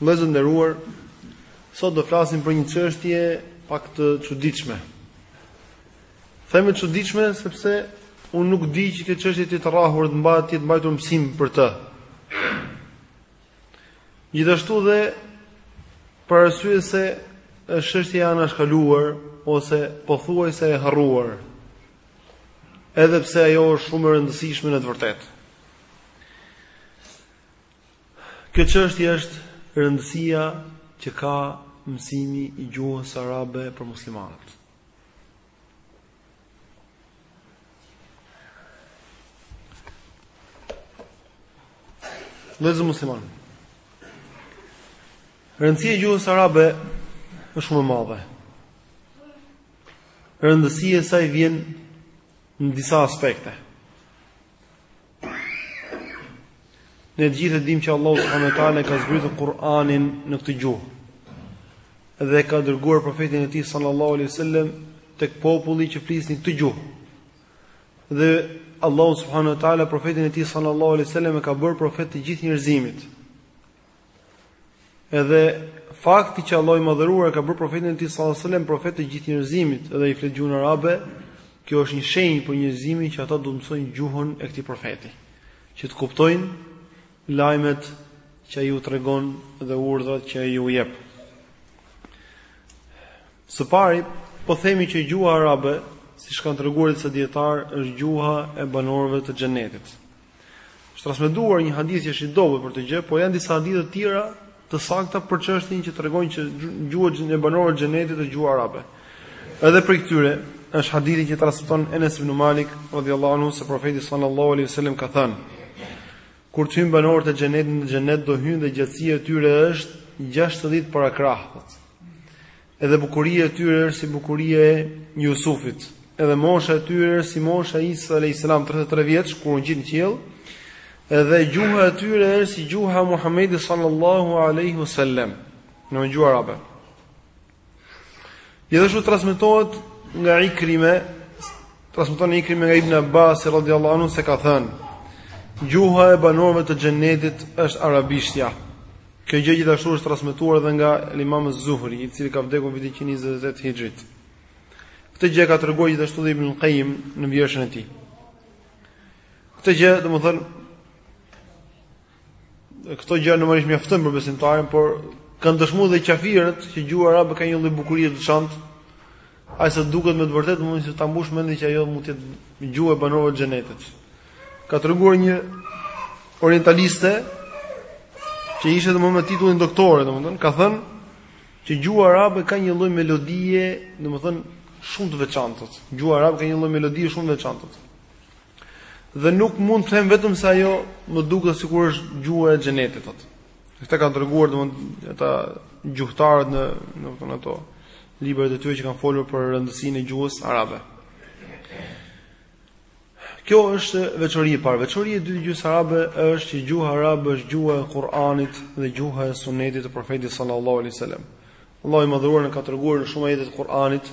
Vëllezër të nderuar, sot do flasim për një çështje pak të çuditshme. Them e çuditshme sepse unë nuk di që këtë çështje të jetë rrahur, të jetë mbajtur mësim për të. Gjithashtu dhe për arsye se është çështje e anashkaluar ose pothuajse e harruar. Edhe pse ajo është shumë e rëndësishme në të vërtetë. Kjo çështje është rëndësia që ka mësimi i gjuhës arabe për muslimanët. Vëllezër muslimanë, rëndësia e gjuhës arabe është shumë e madhe. Rëndësia e saj vjen në disa aspekte. Ne të gjithë e dimë që Allahu subhanahu wa taala e ka zbritur Kur'anin në këtë gjuhë. Dhe e ka dërguar profetin e tij sallallahu alaihi wasallam tek populli që flisnin këtë gjuhë. Dhe Allahu subhanahu wa taala profetin e tij sallallahu alaihi wasallam e ka bërë profet të gjithë njerëzimit. Edhe fakti që Allahu i Madhëruar e ka bërë profetin e tij sallallahu alajhi wasallam profet të gjithë njerëzimit dhe ai flet gjuhën arabe, kjo është një shenjë për njerëzimin që ata do të mësojnë gjuhën e këtij profeti, që të kuptojnë lajmet që ai u tregon dhe urdhrat që ai u jep. Së pari, po themi që gjuha arabe, siç kanë treguar disa dijetarë, është gjuha e banorëve të xhenetit. Është transmetuar një hadith që është i dobët për këtë gjë, por janë disa hadithe të tjera të sakta për çështjen që tregojnë që gjuha e banorëve të xhenetit është gjuha arabe. Edhe prej këtyre është hadithi që transmeton Enes ibn Malik radhiyallahu anhu se profeti sallallahu alaihi wasallam ka thënë: Kur të hyjnë banorët e xhenetit në xhenet do hyjnë dhe gjatësia e tyre është 60 parakrahë. Edhe bukuria e tyre është si bukuria e Jusufit, edhe mosha e tyre është si mosha e Isa alayhis salam 33 vjeç kur u ngjit në qiell, edhe gjuha e tyre është si gjuha e Muhamedit sallallahu alaihi wasallam, gjuha arabe. Gjithashtu transmetohet nga Ikrime, transmeton Ikrime nga Ibn Abbas radhiyallahu anhu se ka thënë: Gjuha e banorëve të xhenetit është arabishtja. Kjo gjë gjithashtu është transmetuar edhe nga Imam Az-Zuhri, i cili ka vdekur vitin 128 hixhrit. Këtë gjë e ka treguar gjithashtu dhe Ibn Qayyim në vjershën e tij. Këtë gjë, domethënë, këto gjëra normalisht mjaftojnë për besimtarin, por kanë dëshmu dhe qafirët që gjuha arabe ka një lloj bukurie të veçantë, Ai se duket me të vërtetë mund të ta mbush mendin që ajo mund të jetë gjuhë e banorëve të xhenetit. Ka treguar një orientaliste që ishte domethënë me titullin doktore, domethënë ka thënë që gjuha arabe ka një lloj melodie, domethënë shumë të veçantë. Gjuha arabe ka një lloj melodie shumë të veçantë. Dhe nuk mund të them vetëm se ajo më duket sikur është gjuha e xhenetit. Këta kanë treguar domthonë ata gjuhëtarët në këto ato librat e tyre që kanë folur për rëndësinë e gjuhës arabe. Kjo është veçoria e parë. Veçoria e dytë e gjuhës arabe është që gjuha arabe është gjuha e Kur'anit dhe gjuha e Sunetit të Profetit sallallahu alaihi wasallam. Allahu i madhëruar na ka treguar në shumë ajete të Kur'anit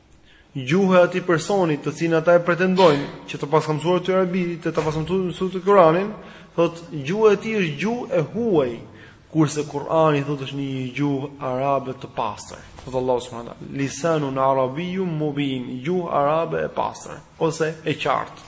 gjuha e atij personit të cilin ata e pretendojnë që ta paska mësuar ty arabi, të ta paska mësuar ty Kur'anin, thot gjuha e tij është gjuhë e huaj, kurse Kur'ani thot është në gjuhë arabe të pastër. Thot Allahu subhanahu wa taala, lisanun arabiyyun mubin, gjuhë arabe e pastër ose e qartë.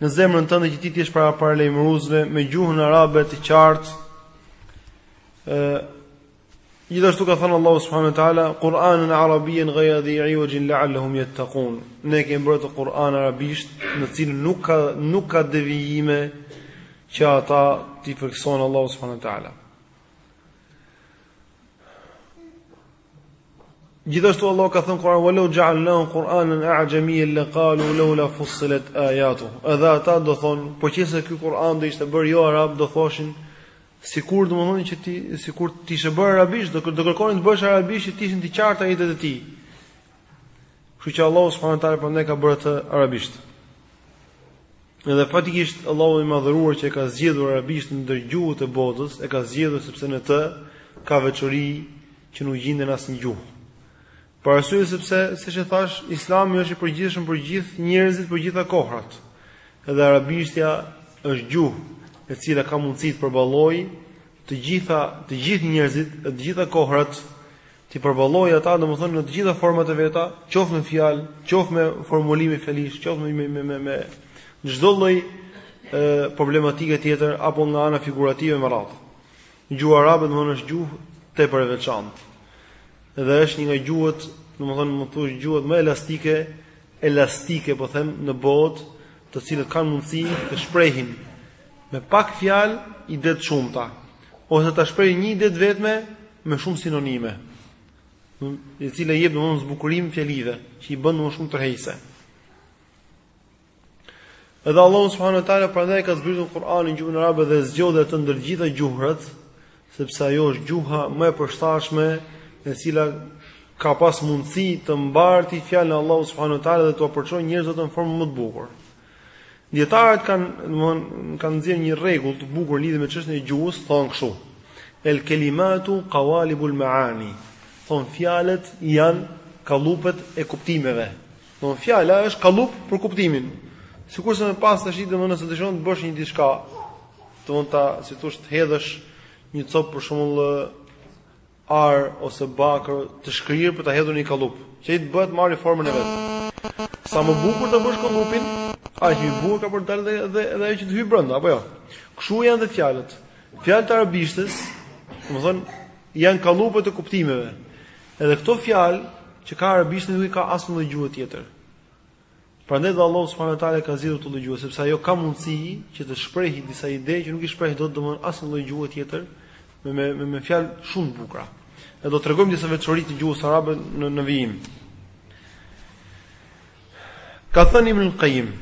Në zemrën tënde që ti të jesh prej paralajmëruesve me gjuhën arabe të qartë. ë Gjithashtu ka thënë Allahu subhanahu wa taala Kur'anen arabien ghayra dhi iwajin la'allahum yattaqun. Ne kemi bërë atë Kur'an arabisht, në cilin nuk ka nuk ka devijime që ata t'i frikësohen Allahut subhanahu wa taala. Gjithashtu Allahu ka thënë në Kur'an walau ja'alnahu Qur'anan a'jamiyyan laqalu lawla fussilat ayatu. Edhe ata do thon, po qe se ky Kur'an do ishte bërë jo arab, do thoshin sikur domethënë që të sikur të ishte bërë arabisht, do do kërkonin të bëhesh arabisht që të ishin të qarta ajetet e tij. Kështu që Allahu subhanahu wa taala prandaj e ka bërë atë arabisht. Edhe faktikisht Allahu i madhëruar që e ka zgjedhur arabishten ndër gjuhët e botës, e ka zgjedhur sepse në të ka veçori që nuk gjinden në asnjë gjuhë. Për arsye sepse, siç e thash, Islami është i përgjithshëm për gjithë njerëzit, për gjitha kohrat. Edhe arabishtja është gjuhë e cila ka mundësi të përballojë të gjitha të gjithë njerëzit dhe të gjitha kohrat t'i përballojë ata, domethënë në të gjitha format e veta, qoftë me fjalë, qoftë me formulime fjalish, qoftë me me me me çdo lloj problematike tjetër apo nga ana figurative e me radhë. Gjuha arabe domethënë është gjuhë tepër e veçantë. Dhe është një nga gjuhët, domethënë mund të thuash gjuhët më elastike, elastike po them në botë, të cilat kanë mundësi të shprehin me pak fjalë ide të shumta. Ose ta shprehë një ide të vetme me shumë sinonime, e cila i jep domethënë zbukurim fjalive, që i bën më shumë tërheqëse. Edhe Allahu subhanahu wa taala prandaj ka zbritur Kur'anin në gjuhën arabe dhe zgjodhi atë ndër gjitha gjuhrat, sepse ajo është gjuha më e përshtatshme e cila ka pas mundësi të mbarti fjalën e Allahut subhanahu wa taala dhe t'ua përçojë njerëzve në formën më të bukur. Dietarët kanë, domthonë, kanë nxjerrë një rregull të bukur në lidhje me çështjen e gjuhës, thonë kështu: El kelimatu qawalibul maani. Thon fjalët janë kallupet e kuptimeve. Domthonë fjala është kallup për kuptimin. Sikurse me pas tash domthonë nëse dëshiron të bësh një diçka, domthonë ta, si t'thush, të hedhësh një copë për shembull ar ose bakër të shkrirë për ta hedhur në një kallup, që ai të bëhet të marrë formën e vet. Sa më bukur ta bësh kallupin, aq më bukur ka për të dalë edhe edhe ajo që të hyj brenda, apo jo. Kshu janë dhe fjalët. Fjalët e arabishtes, domethënë janë kallupe të kuptimeve. Edhe këto fjalë që ka arabishtja nuk i ka asnjë gjuhë tjetër. Prandaj dhe Allahu subhanahu wa taala e ka zgjedhur këtë lloj gjuhe, sepse ajo ka mundësi që të shprehë disa ide që nuk i shpreh dot domthon asnjë lloj gjuhe tjetër me me me, me fjalë shumë të bukura. Ne do të tregojmë disa veçori të gjuhës arabe në në vijim. Ka thënë Ibn Qayyim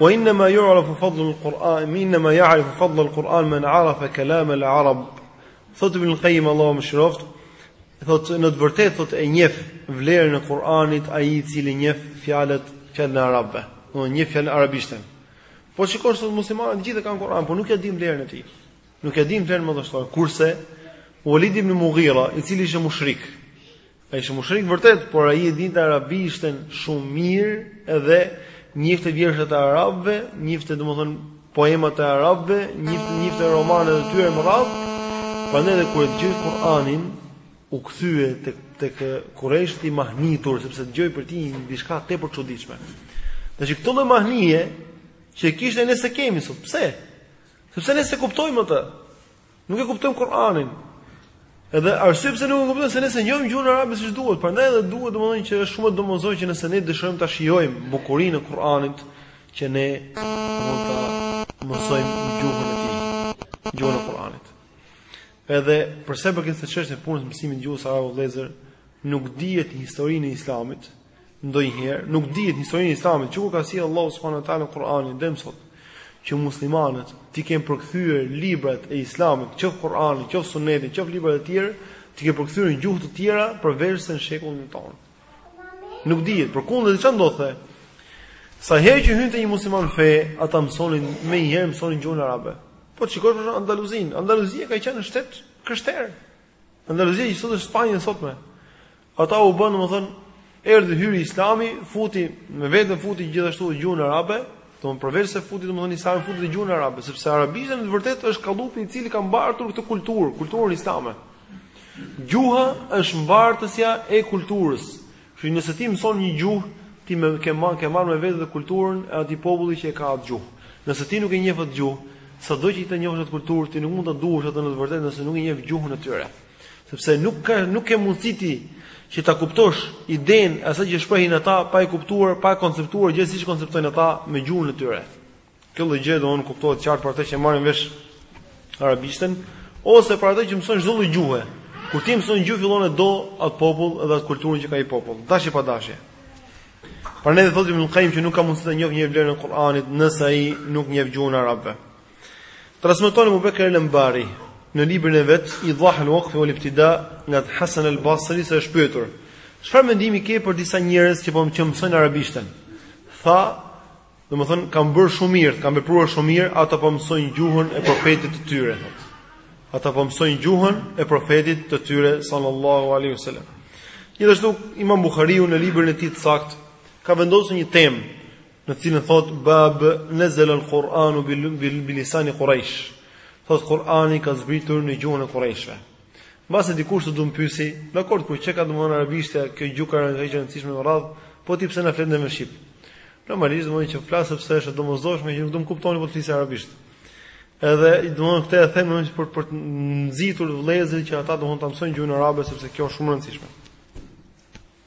Wa inna ma yu'rafu fadlu al-Qur'an, inna ma ya'rifu fadlu al-Qur'an man 'arafa kalam al-Arab. Thot Ibn Qayyim Allahu e mëshiroftë, Thotë në të vërtetë thotë e njeh vlerën e Kur'anit ai i cili njeh fjalët fjalën e arabëve, me një fjalë arabishten. Po shikosh sot muslimanët të gjithë e kanë Kur'an, por nuk ia dinë vlerën e tij. Nuk ia dinë vlerën më të shtuar. Kurse Walid ibn Mughira, i cili ishte mushrik, ai ishte mushrik vërtet, por ai e dinte arabishten shumë mirë edhe njifte vjershat e arabëve, njifte domethënë Poemat e arabëve njifte njifte romanet e tyre me radhë. Prandaj edhe kur e dëgjoi Kur'anin, u kthye tek tek kurejshët i mahnitur sepse dëgjoi prej tij diçka tepër të çuditshme. Tash këtë lloj mahnije që e kishte ne s'e kemi sot. Pse? Sepse ne s'e kuptojmë atë. Nuk e kuptojmë Kur'anin. Edhe arsye pse nuk e kuptojmë se ne s'e njohim gjuhën arabe siç duhet, prandaj edhe duhet domethënë që është shumë e domosdoshme që nëse ne dëshirojmë ta shijojmë bukurinë e Kur'anit, që ne mund ta mësojmë gjuhën e tij, gjuhën e Kur'anit. Edhe për sa i përket çështjes, punës së mësimit të gjuhës arabe vëllezër, nuk dihet në historinë e Islamit, ndonjëherë nuk dihet në historinë e Islamit, që kur ka zbritur Allahu subhanahu wa taala Kur'anin deri më sot që muslimanët t'i kenë përkthyer librat e Islamit, qoftë Kur'ani, qoftë Suneti, qoftë librat e tjerë, t'i kenë përkthyer në gjuhë të tjera përveç se në shekullin tonë. Nuk dihet, përkundër çfarë ndodhte. Sa herë që hynte një musliman në fe, ata mësonin menjëherë mësonin gjuhën arabe. Po të shikosh për Andaluzin, Andaluzia ka qenë shtet i krishterë. Andaluzia që sot është Spanja e sotme. Ata u bënë, domethënë, erdhi hyri Islami, futi me vete futi gjithashtu gjuhën arabe, domthonë përveç se futi domthonë Islami futi dhe gjuhën arabe, sepse arabishtja në të vërtetë është kallupi i cili ka mbartur këtë kulturë, kulturën islame. Gjuha është mbartësja e kulturës. Kështu nëse ti mëson një gjuhë, ti më ke marr ke marr me vete dhe kulturën e atij populli që e ka atë gjuhë. Nëse ti nuk e njeh atë gjuhë, sado që ti ta njohësh atë kulturë, ti nuk mund ta duash atë në të vërtetë nëse nuk e njeh gjuhën e tyre. Sepse nuk ka nuk ke mundësi ti që ta kuptosh idenë e asaj që shprehin ata pa e kuptuar, pa e konceptuar një gjë siç konceptojnë ata me gjuhën e tyre. Kjo lloj gjë domethënë kuptohet qartë për ata që marrin vesh arabishten ose për ata që mësojnë çdo lloj gjuhe. Kur ti mëson gjuhë fillon e do atë popull dhe atë kulturën që ka ai popull, dashje pa dashje. Prandaj thotë Ibn Qayyim që nuk ka mundësi të njohë njeri vlerën e Kur'anit nëse ai nuk njeh gjuhën arabe. Transmeton Abu Bekr al-Anbari në librin e vet Idah al-Waqf wal-Ibtida nga Hasan al-Basri se është pyetur, çfarë mendimi ke për disa njerëz që po që mësojnë arabishten? Tha, domethënë kanë bërë shumë mirë, kanë vepruar shumë mirë, ata po mësojnë gjuhën e profetit të tyre. Ata po mësojnë gjuhën e profetit të tyre sallallahu alaihi wasallam. Gjithashtu Imam Buhariu në librin e tij të saktë ka vendosur një temë në të cilën thotë bab nazal al Kur'anu bi lisan Quraysh. Thotë Kur'ani ka zbritur në gjuhën e Qurayshve. Mbase dikush do të pyesi, dakord kjo që thua domethënë arabishtja, kjo gjuhë ka rëndësi e rëndësishme me radhë, po ti pse na flet në shqip? Normalisht domethënë që flas sepse është e domosdoshme që nuk do të kuptoni po të flisja arabisht. Edhe domethënë këtë e them domethënë për për të nxitur vëllezërit që ata domethënë ta mësojnë gjuhën arabe sepse kjo është shumë e rëndësishme.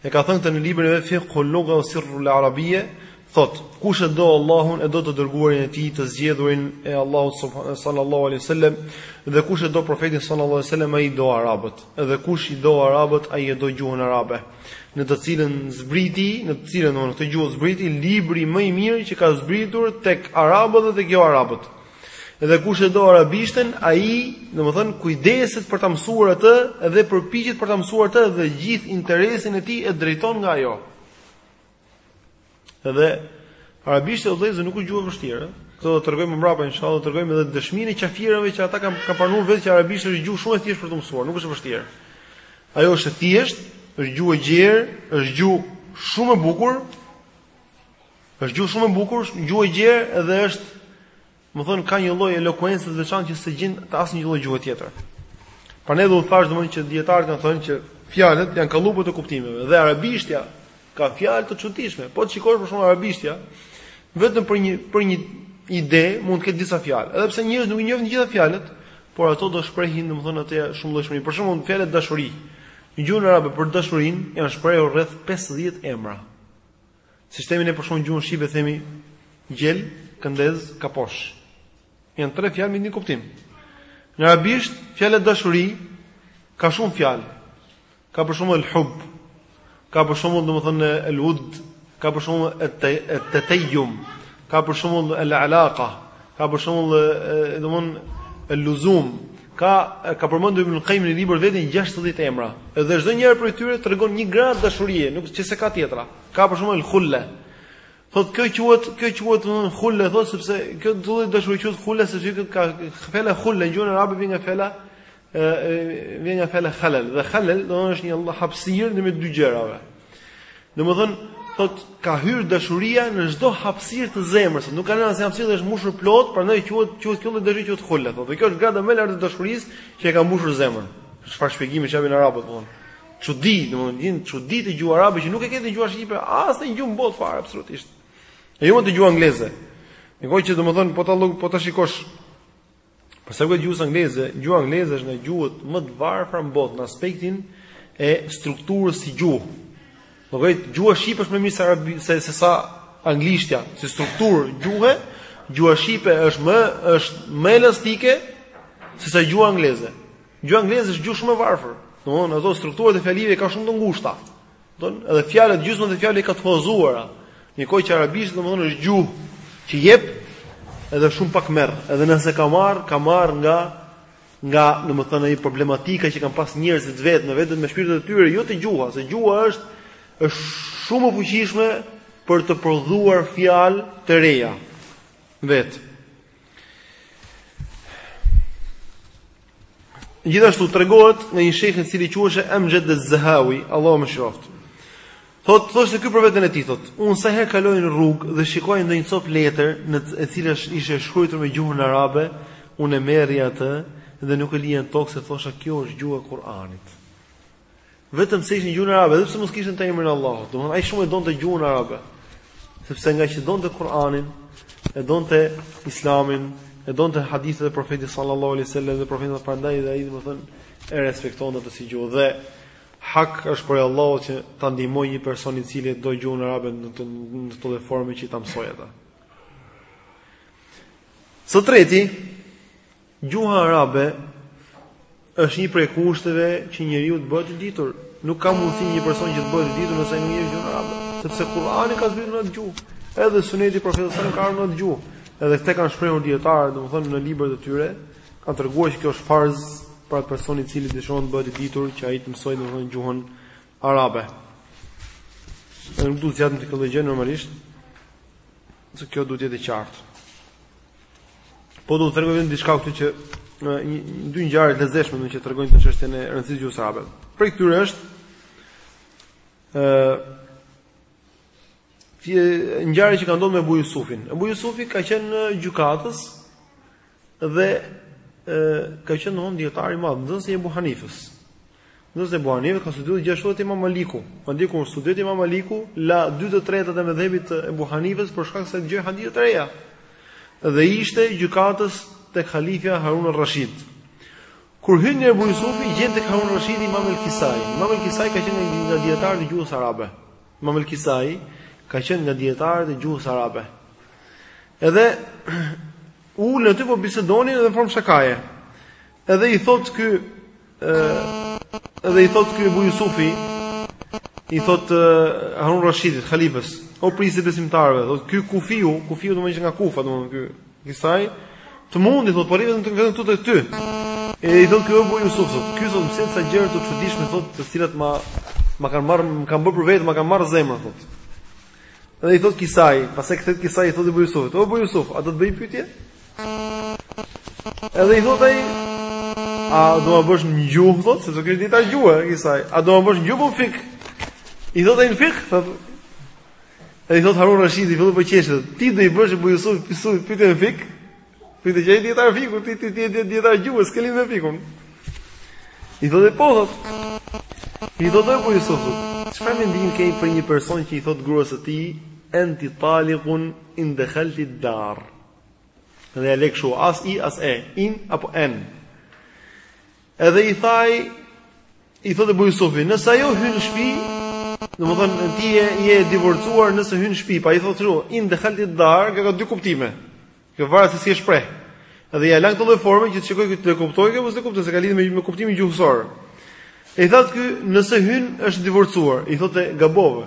E ka thënë këtë në librin e vet Fiqhul Lugha wa Sirrul Arabiyya, thotë: Kush e do Allahun e do të dërguarin e tij, të zgjedhurin e Allahut sallallahu alaihi wasallam, dhe kush e do profetin sallallahu alaihi wasallam ai i do arabët, dhe kush i do arabët ai e do gjuhën arabe, në të cilën zbriti, në të cilën në këtë gjuhë zbriti libri më i mirë që ka zbritur tek arabët dhe tek jo arabët. Dhe kush e do arabishten, ai, domethënë, kujdeset për ta mësuar atë dhe përpiqet për ta mësuar atë dhe gjithë interesin e tij e drejton nga ajo. Dhe arabishti o vëllezër nuk është gjuhë e vështirë. Këtë do të tregojmë më mbrapa inshallah, do të tregojmë edhe dëshminë e qafirëve që ata kanë kanë pranuar vetë që arabishti është gjuhë shumë e thjeshtë për t'u mësuar, nuk është e vështirë. Ajo është e thjeshtë, është gjuhë e gjerë, është gjuhë shumë e bukur, Është gjuhë shumë e bukur, është gjuhë e gjerë dhe është, domethënë, ka një lloj elokuencë të veçantë që s'e gjen te asnjë lloj gjuhe tjetër. Prandaj dhe u thash domethënë që dietarët kanë thënë që fjalët janë kallëpet e kuptimeve dhe arabishtja ka fjalë të çuditshme. Po të shikosh për shembull arabishtja, vetëm për një për një ide mund të ketë disa fjalë. Edhe pse njerëzit nuk i njohin të gjitha fjalët, por ato shprehin domethënë atë shumëllojshmëri. Për shembull, fjala dashuri. Në gjuhën arabe për dashurinë janë shprehur rreth 50 emra. Siç themi ne për shembull në gjuhën shqipe themi gjel, këndez, kaposh. Janë tre fjalë me një kuptim. Në arabisht fjala dashuri ka shumë fjalë. Ka për shembull el-hub, ka për shembull domethënë el-wud, ka për shembull et-tayyum, ka për shembull el-alaqa, Ka për shembull, domthon el-luzum, ka ka përmendur Ibn Qayyim në librin e vet 60 emra. Edhe çdo njëri prej tyre tregon një grad dashurie, nuk që s'e ka tjetra. Ka për shembull el-khulla. Thotë kjo quhet, kjo quhet domthon khulla, thotë sepse kjo lloj dashurie quhet khulla sepse kjo ka fjala khulla në gjuhën arabe vjen nga fjala vjen nga fjala khalal dhe khalal do të thonë është një hapësirë ndërmjet dy gjërave. Domethënë thot ka hyr dashuria në çdo hapësirë të zemrës, nuk ka asnjë hapësirë që është mbushur plot, prandaj quhet quhet kjo dashuri quhet khulla, thotë. Dhe kjo është grada më e lartë e dashurisë që e ka mbushur zemrën. Çfarë shpjegimi që japin arabët thonë? Çudi, domethënë gjen çudi te gjuha arabe që nuk e ke te gjuha shqipe, asnjë gjuhë në botë fare absolutisht. E jo më te gjuha angleze. Ndërkohë që domethënë po ta po ta shikosh Për sa i përket gjuhës angleze, gjuha angleze është nga gjuhët më të varfra në botë në aspektin e strukturës si gjuhë. Domethënë gjuha shqipe është më mirë se arabi se se sa anglishtja, si strukturë gjuhe, gjuha shqipe është më është më elastike se sa gjuha angleze. Gjuha angleze është gjuhë shumë e varfër. Domthonë ato strukturat e fjalive i ka shumë të ngushta. Domethënë, edhe fjalët gjysmën e fjalëve i ka të huazuara. Ndërkohë që arabishtja domethënë është gjuhë që jep edhe shumë pak merr, edhe nëse ka marr, ka marr nga nga domethënë ajo problematika që kanë pas njerëzit vetë me vetet me shpirtin e tyre, jo te gjuha, se gjuha është është shumë e fuqishme për të prodhuar fjalë të reja. Vetë. Gjithashtu tregohet nga një shejh i cili quhej Amjad al-Zahawi, Allahu më shroft. Thot, thoshte ky për veten e tij, thot, un sa herë kaloj në rrugë dhe shikoj ndonjë cop letër ne e cila ishte shkruajtur me gjuhën arabe, un e merrja atë dhe nuk e lija në tokë se thosha kjo është gjuha e Kur'anit. Vetëm se ishte në gjuhën arabe, edhe pse mos kishte emrin e Allahut. Domthonë ai shumë e donte gjuhën arabe. Sepse nga që donte Kur'anin, e donte Islamin, e donte hadithet e profetit sallallahu alaihi wasallam dhe profetin prandaj dhe ai domthon e respektonte atë si gjuhë dhe hak është për Allahu që ta ndihmojë një person i cili do gjuhën arabe në këtë në këtë formë që ta mësojë ata. Së treti, Gjuha arabe është një prej kushteve që njeriu të bëhet i ditur. Nuk ka mundësi një person që të bëhet i ditur nëse nuk njeh gjuhën arabe, sepse Kur'ani ka zbritur në atë gjuhë, edhe Suneti i Profetit sallallahu alajhi wasallam ka ardhur në atë gjuhë. Edhe këtë kanë shprehur dietarët, domethënë në librat e tyre, kanë treguar që kjo është farz për atë person i cili dëshiron të bëhet i ditur që ai të mësojë domethënë gjuhën arabe. Nuk do të zgjatem te kjo gjë normalisht. Se kjo duhet të jetë e qartë. Po do të tregoj veç diçka këtu që në një dy ngjarje të lezetshme që tregojnë të çështjen e rëndësisë gjuhës arabe. Prej këtyre është ë ti ngjarja që ka ndodhur me Abu Yusufin. Abu Yusufi ka qenë gjykatës Dhe ë ka qenë domthon dietar i madh, nxënës i Abu Hanifës. Nxënës i Abu Hanifës, ka studiuar gjithashtu te Imam Maliku, madje kur studioi te Imam Maliku, la 2 të tretat e medhhebit të Abu Hanifës për shkak se dëgjoi hadithe të reja. Dhe ishte gjykatës tek halifja Harun al-Rashid. Kur hyn në Abu Yusufi, gjen tek Harun al-Rashid Imam al-Kisai. Imam al-Kisai ka qenë një nga dietarët e gjuhës arabe. Imam al-Kisai ka qenë nga dietarët e gjuhës arabe. Edhe Ulen aty po bisedonin edhe në formë shakaje. Edhe i thot ky ë edhe i thot ky Abu Yusufi i thot Harun Rashidit, halifës, o prijësi besimtarëve, thot ky kufiu, kufiu domethënë qe nga Kufa, domethënë ky Kisai, të mundi thot po rri vetëm këtu te ty. E i thot ky Abu Yusuf, thot ky thot mëson ca gjëra të çuditshme thot të cilat ma ma kanë marrë, më kanë bërë për vete, ma kanë marrë zemrën thot. Dhe i thot Kisai, pastaj kthehet Kisai i thotë Abu Yusufit, "O Abu Yusuf, a do të bëj pyetje?" Edhe i thot ai, "A do ma bësh në gjuhë thot, sepse ish dijetar gjuhe Kisai, a do ma bësh në gjuhë apo fik?" I thot ai në fik, thot Edhe i thot Harun Rashidi, filloi po qeshte, "Ti do i bësh Abu Yusuf pyetje në fik?" Po ti je dijetar fikhu, ti ti ti ti dijetar gjuhës, ke lidhje me fikhun. I thotë po thot. I thotë Abu Yusuf. Çfarë mendim ke për një person që i thotë gruas së tij anti taliqun in dakhalti dar. Dhe ja lë kështu as i as e, in apo en. Edhe i tha ai, i thotë Abu Yusufi, nëse ajo hyn në shtëpi, domethënë ti je e divorcuar nëse hyn në shtëpi, pa i thotë kështu, in dakhalti dar, ka dy kuptime. Kjo varet se si e shpreh. Edhe ja lan këtë lloj forme që të shikojë këtë ta kuptojë apo s'e kupton se ka lidhje me, me kuptimin gjuhësor. E i thotë ky, nëse hyn është divorcuar, i thotë gabove.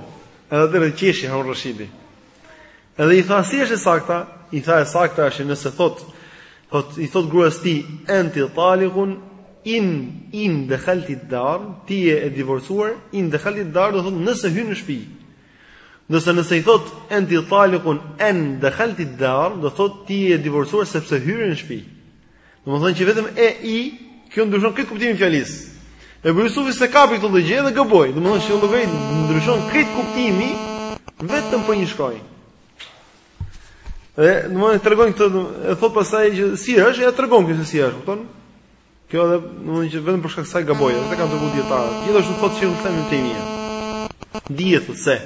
Edhe dhe qeshi Harun Rashidi. Edhe i tha si është e sakta, i tha e sakta është nëse thot, thot i thot gruas tij anti taliqun in in dakhalti dar, ti je e divorcuar, in dakhalti dar do thot nëse hyn në shtëpi. Nëse nëse i thot anti taliqun an dakhalti dar, do thot ti je e divorcuar sepse hyre në shtëpi. Domethënë që vetëm e i kjo ndryshon krejt kuptimin e fjalisë. E Ebu Jusufi s'e kapi këtë lloj gjëje dhe gaboi. Domethënë që kjo lloj gjëje ndryshon krejt kuptimi vetëm për një shkronjë. Dhe domethënë tregon këtë e thot pastaj që si është, ja tregon këtë si është, kupton? Kjo edhe domethënë që vetëm për shkak se gaboi, edhe kanë treguar dijetarë. Gjithashtu thotë shejhul islam Tejmije. Dihet thotë se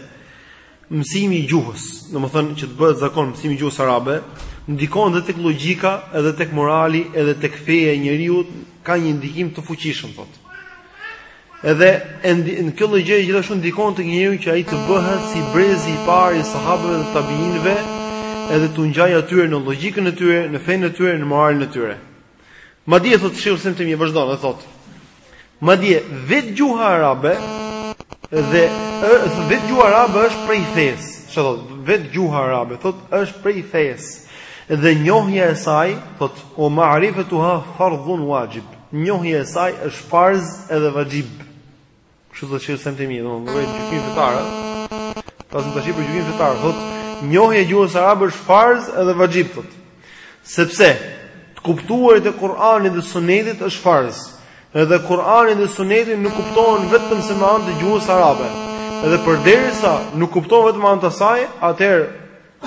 Mësimi i gjuhës, domethënë që të bëhet zakon mësimi i gjuhës arabe, ndikon edhe tek logjika, edhe tek morali, edhe tek feja e njeriut, ka një ndikim të fuqishëm thotë. Edhe kjo lloj gjëje gjithashtu ndikon tek njeriu që ai të bëhet si brezi i parë i sahabëve dhe tabiinëve, edhe t'u ngjajë atyre në logjikën e tyre, në fenë e tyre, në moralin e tyre. Madje thotë Sheikhul Islam Tejmije vazhdon dhe thotë Madje vetë gjuha arabe dhe vetë gjuha arabe është prej fesë. Çfarë thotë? Vetë gjuha arabe thotë është prej fesë. Dhe njohja e saj thotë wa ma'rifatuha fardhun wajib. Njohja e saj është farz edhe vaxhib. Kështu thotë shejhul islam Tejmije, domethënë gjykim fetar. Flasim tashi për gjykim fetar, thot njohja e gjuhës arabe është farz edhe vaxhib thot. Sepse të kuptuarit e Kur'anit dhe Sunetit është farz. Edhe Kur'ani dhe Suneti nuk kuptohen vetëm se me anë të gjuhës arabe. Edhe përderisa nuk kuptohen vetëm me anë të saj, atëherë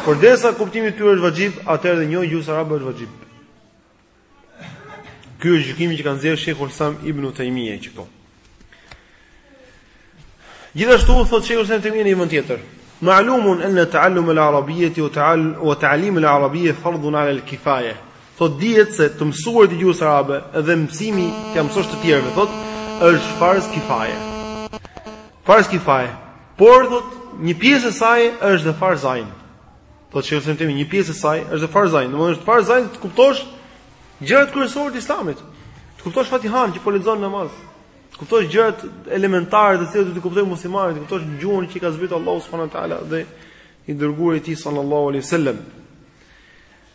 përderisa kuptimi i tyre është vaxhib, atëherë dhe njohja e gjuhës arabe është vaxhib. Ky është gjykimi që ka nxjerrë Sheikhul Islam Ibn Taymija këtu. Po. Gjithashtu thotë Sheikhul Islam Taymija në një vend tjetër. Ma'lumun anna ta'allum al-arabiyyati wa ta'lim al-arabiyya fardun 'ala al-kifaya. Thotë dihet se të mësuarit e gjuhës arabe dhe mësimi t'ua mësosh të tjerëve thotë është farz kifaje. Farz kifaje. Por thotë një pjesë e saj është dhe farz ain. Po çka thënë timi, një pjesë e saj është e farz ajn, domethënë është farz ajn të kuptosh gjërat kryesore të Islamit. Të kuptosh Fatihan që po lexon namaz. Të kuptosh gjërat elementare të cilat duhet t'i kuptojë muslimani, të kuptosh gjuhën që ka zbritur Allahu subhanahu wa taala dhe i dërguari i tij sallallahu alaihi wasallam.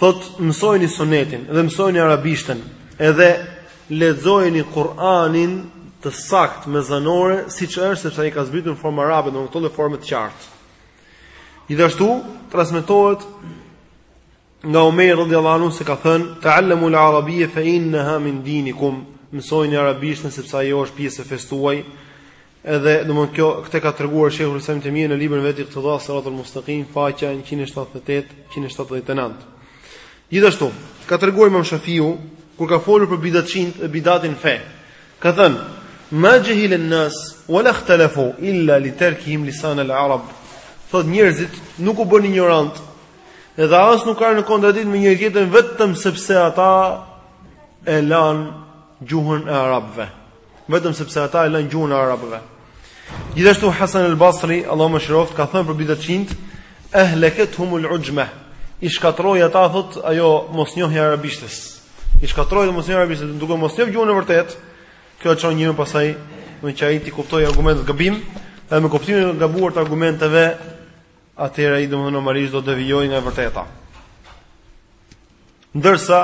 Thot mësojeni sunetin dhe mësojeni arabishten, edhe lexojeni Kur'anin të saktë me zanore, siç është sepse ai ka zbritur në formë arabe, domthonë këto lloj formë të qartë. Gjithashtu transmetohet nga Omeri radhiyallahu anhu se ka thënë ta'allamu al-arabiyya fa innaha min dinikum mësojini arabishten sepse ajo është pjesë e fesë tuaj Edhe domthon kjo këtë ka treguar Sheikhul Islam Ibn Tejmija në librin e vet Iqtida Siratul Mustaqim faqja 178 179. Gjithashtu, ka treguar Imam Shafiu kur ka folur për bidatçinjt e bidatin në fe. Ka thënë: "Ma jahil an-nas wa la ikhtalafu illa li tarkihim lisan al-arab." Thot njerëzit nuk u bën injorant dhe as nuk kanë rënë në kontradikt me njëri tjetrin vetëm sepse ata e lanë gjuhën e arabëve. vetëm sepse ata e lanë gjuhën e arabëve. Gjithashtu Hasan al-Basri, Allahu e mëshiroft, ka thënë për bidatçinjt, "Ahlakathumul ujma." I shkatroi ata thot ajo mosnjohja e arabishtes. I shkatroi mosnjohja e arabishtes, duke mos njohur gjuhën e vërtetë. Kjo e çon njeriun pastaj që ai t'i kuptojë argumentet gabim, dhe me kuptimin e gabuar të argumenteve atëherë ai domethënë normalisht do të devijojë nga e vërteta. Ndërsa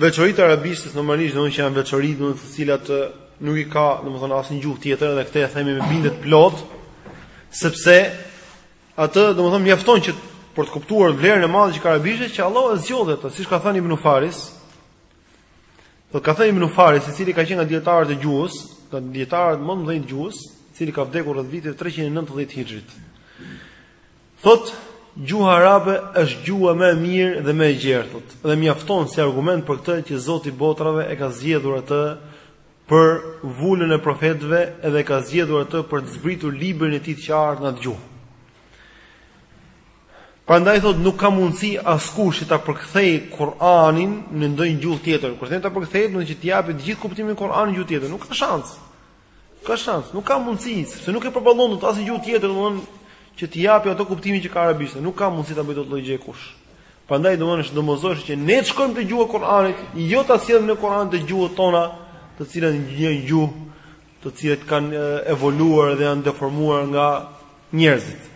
veçoritë e arabishtes normalisht domethënë që janë veçori domethënë të cilat nuk i ka domethënë asnjë gjuhë tjetër dhe këtë e themi me bindje të plotë, sepse atë domethënë mjafton që për të kuptuar vlerën e madhe që ka arabishtja që Allahu e zgjodhi atë, siç ka thënë Ibn Faris, Do ka thënë Ibn Faris, i cili ka qenë nga dijetarët e gjuhës, nga dijetarët më të mëdhenj të gjuhës, i cili ka vdekur rreth vitit 390 Hijrit. Thot gjuha arabe është gjuha më e mirë dhe më e gjerë thot. Dhe mjafton si argument për këtë që Zoti i botrave e ka zgjedhur atë për vulën e profetëve dhe e ka zgjedhur atë për të zbritur librin e tij të qartë në atë gjuhë. Prandaj thot nuk ka mundësi askush që ta përkthej Kur'anin në ndonjë gjuhë tjetër. Kur them ta përkthej, do të thotë që t'i japë të gjithë kuptimin e Kur'anit në gjuhë tjetër. Nuk ka shans. Ka shans, nuk ka mundësi, sepse nuk e përballon dot asnjë gjuhë tjetër, domthonë që t'i japë ato kuptimin që ka arabishtja. Nuk ka mundësi ta bëjë dot një gjë kush. Prandaj domthonë është e domosdoshme që ne të shkojmë te gjuha e Kur'anit, jo ta sjellim ne Kur'anin te gjuhët tona, të cilat janë gjuhë të cilat kanë evoluar dhe janë deformuar nga njerëzit.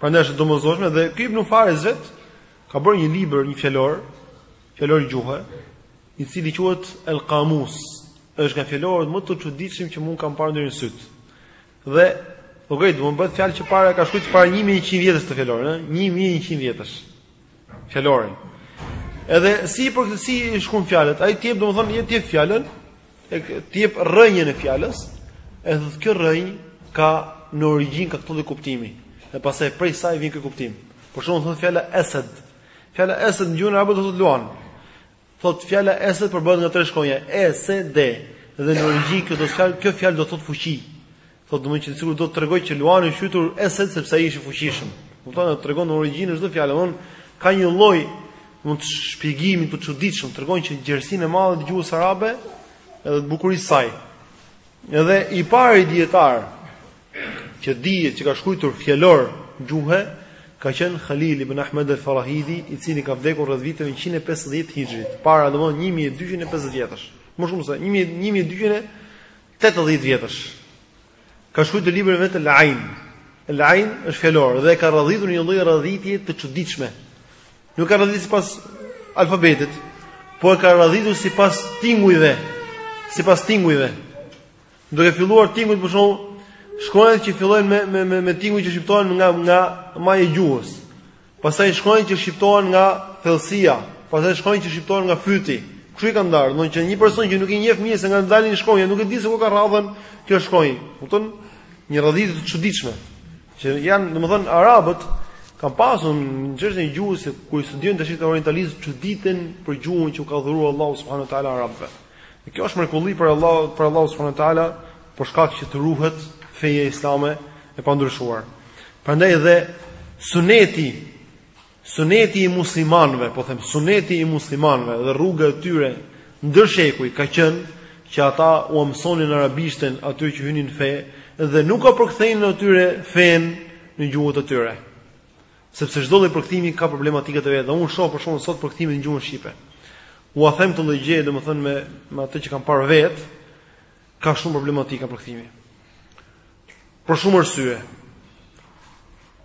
Prandaj është e domosdoshme dhe ky Ibn Faris vetë ka bërë një libër, një fjalor, fjalor gjuhe, i cili quhet El Qamus. Është nga fjalorët më të çuditshëm që mund kam parë ndër sy. Dhe llogarit, domethënë bëhet fjalë që para ka shkruar para 1100 vjetësh këtë fjalorin, 1100 vjetësh. fjalorin. Edhe si për shembull si i shkruan fjalët, ai t'i jep domethënë ta jep fjalën, e ta jep rrënjën e fjalës, e thotë kjo rrënjë ka në origjinë ka këtë kuptim. Dhe pastaj prej saj vjen ky kuptim. Për shembull thotë fjala esed. Fjala esed në gjuhën arabe do të thotë luan. Thotë fjala esed përbëhet nga tre shkronja, e, se, de, dhe në origjinë këto fjalë, kjo fjalë do të thotë fuqi. Thotë domethënë që sikur do të tregoj që luani është quajtur esed sepse ai është i fuqishëm. Kupton, ta tregon në origjinë çdo fjalë, domethënë ka një lloj domethënë shpjegimi të çuditshëm, tregon që gjerësinë e madhe të gjuhës arabe edhe të bukurisë së saj. Edhe i pari dijetar që dihet që ka shkruajtur fjalor gjuhe ka qenë Khalil ibn Ahmed al-Farahidi, i cili ka vdekur rreth viteve 150 Hijrit, para domethënë 1250 vjetësh. Më shumë se 1280 vjetësh. Ka shkruar librin e vet Al-Ain. Al-Ain është fjalor dhe e ka rradhitur një lloj rradhitje të çuditshme. Nuk e ka rradhitur sipas alfabetit, por e ka rradhitur sipas tingujve, sipas tingujve. Duke filluar tingujt për shembull, shkronjat që fillojnë me me me, me tinguj që shqiptohen nga nga maja e gjuhës. Pastaj shkronjat që shqiptohen nga thellësia, pastaj shkronjat që shqiptohen nga fyti. Kështu i ka ndarë, domethënë që një person që nuk i njeh mirë se nga dalin shkronjat, nuk e di se ku e ka rradhën kjo shkronjë. Kupton? Një rradhitje të çuditshme. Që janë, domethënë, arabët kanë pasur në çështjen e gjuhës kur i studiojnë tash orientalistët çuditen për gjuhën që u ka dhuruar Allahu subhanahu wa taala arabëve. Dhe kjo është mrekulli prej Allahut, prej Allahut subhanahu wa taala, për shkak që të ruhet feja islame e pandryshuar. Prandaj dhe suneti suneti i muslimanëve, po them suneti i muslimanëve dhe rruga e tyre ndër shekuj ka qenë që ata u mësonin arabishten atyre që hynin në fe dhe nuk ua përkthenin atyre fenë në gjuhët e tyre. Sepse çdo lloj përkthimi ka problematika të veta. Dhe unë shoh për shembull sot përkthime në gjuhën shqipe. Ua them këtë lloj gjëje, domethënë me me atë që kam parë vetë, ka shumë problematika përkthimi. Për shumë arsye.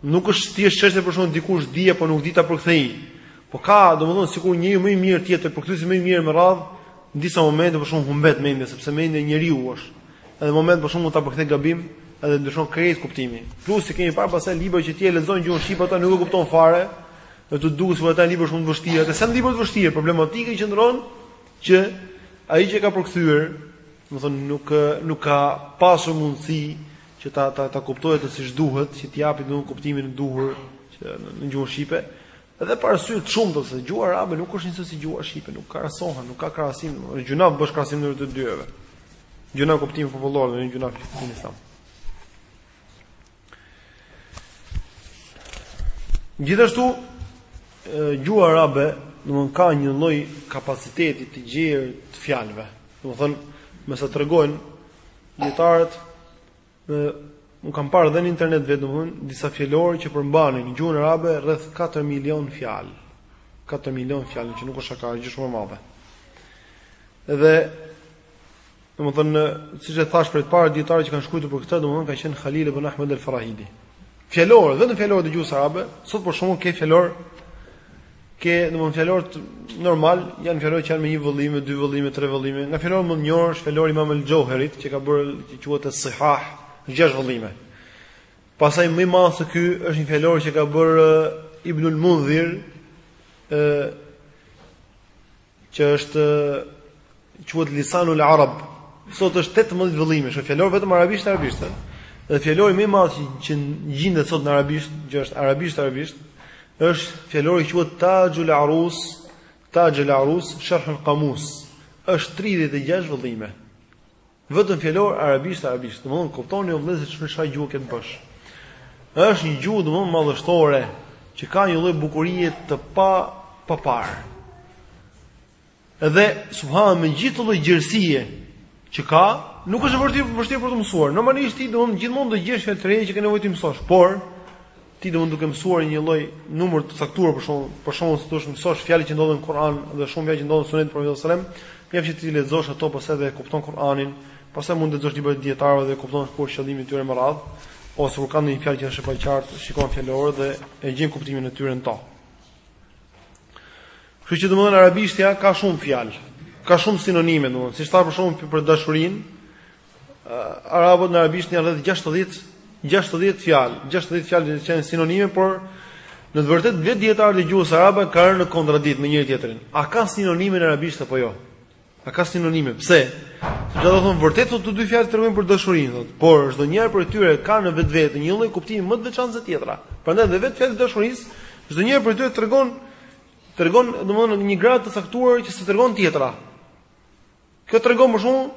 Nuk është thjesht çështje për shembull dikush di apo nuk di ta përkthejë. Po ka, domethënë sikur njëri më i mirë tjetër, përkthyesi më i mirë me radhë, në disa momente për shembull humbet mendja sepse mendja e njeriut është Edhe në moment për shembull mund ta përkthej gabim, edhe ndryshon krejt kuptimi. Plus e kemi parë pastaj libra që ti e lexon gjuhën shqipe ato nuk e kupton fare, dhe të duket sikur ata libra shumë të vështira, ato s'janë libra të vështirë, problematika qëndron që ai që e ka përkthyer, domethënë nuk nuk ka pasur mundësi që ta ta ta kuptojë atë siç duhet, që t'i japë domethënë kuptimin e duhur që në gjuhën shqipe, Edhe për arsye të shumta se gjuha arabe nuk është njësoj si gjuha shqipe, nuk krahasohen, nuk ka krahasim, është gjynah bësh krahasim ndër të dyjave. Gjynah kuptim popullor, nuk gjynah kuptim islam. Gjithashtu gjuha arabe, domthon ka një lloj kapaciteti të gjerë të fjalëve. Domthon, me sa tregojnë dijetarët Dhe un kam parë dhe në internet vetë domethënë disa fjalorë që përmbanin në gjuhën arabe rreth 4 milion fjalë. 4 milion fjalë që nuk është shaka, është gjë shumë e madhe. Dhe domethënë siç e thash prej të parëve dijetarë që kanë shkruar për këtë domethënë ka qenë Khalil ibn Ahmed al-Farahidi. Fjalor, vetëm fjalor të gjuhës arabe, sot për shembull ke fjalor ke domthon fjalor normal, janë fjalor që janë me një vëllim, dy vëllime, tre vëllime. Nga fjalorët më të njohur është fjalori i Imam al-Jauherit që ka bërë që quhet as-Sihah, gjashtë vëllime. Pastaj më i madh se ky është një fjalor që ka bërë Ibnul Mundhir, ë që është quhet Lisanul Arab. Sot është 18 vëllime, është fjalor vetëm arabisht arabisht. Dhe fjalori më i madh që, që gjindet sot në arabisht, që është arabisht arabisht, është fjalori që quhet Tajul Arus, Tajul Arus, Sharh al-Qamus. Është 36 vëllime. Vetëm fjalor arabisht arabisht. Domthon kuptoni o vëllezër çfarë çfarë gjuhë këtë bosh. Është një gjuhë domthon madhështore që ka një lloj bukurie të pa pa parë. Edhe subhan me gjithë lloj gjerësie që ka, nuk është vërtet vështirë për t'u mësuar. Normalisht ti domthon gjithmonë do gjesh fjalë të reja që ke nevojë t'i mësosh, por Ti domethënë duke mësuar një lloj numër të caktuar për shembull, për shembull si të thuash mësosh fjalët që ndodhen në Kur'an dhe shumë fjalë që ndodhen në Sunetin e Profetit sallallahu alajhi wasallam, mjaft që t'i lexosh ato pastaj dhe e kupton Kur'anin, pastaj mund të lexosh librat e dijetarëve dhe e kupton ku është qëllimi i tyre me radhë, ose kur ka ndonjë fjalë që është e paqartë, shikon fjalorët dhe e gjen kuptimin e tyre në to. Kështu që domethënë arabishtja ka shumë fjalë, ka shumë sinonime domethënë, siç thamë për shembull për dashurinë, Arabët në arabisht janë rreth 60 60 fjalë, 60 fjalë që janë sinonime, por në të vërtetë vetë dijetarët e gjuhës arabe kanë rënë në kontradikt me njëri tjetrin. A ka sinonime në arabisht apo jo? A ka sinonime? Pse? Sepse domethënë vërtet këto dy fjalë tregojnë për dashurinë, thotë, por çdo njëra prej tyre ka në vetvete një lloj kuptimi më të veçantë se tjetra. Prandaj edhe vetë fjalët e dashurisë, çdo njëra prej tyre tregon tregon domthonë një gradë të caktuar që s'e tregon tjetra. Kjo tregon për shembull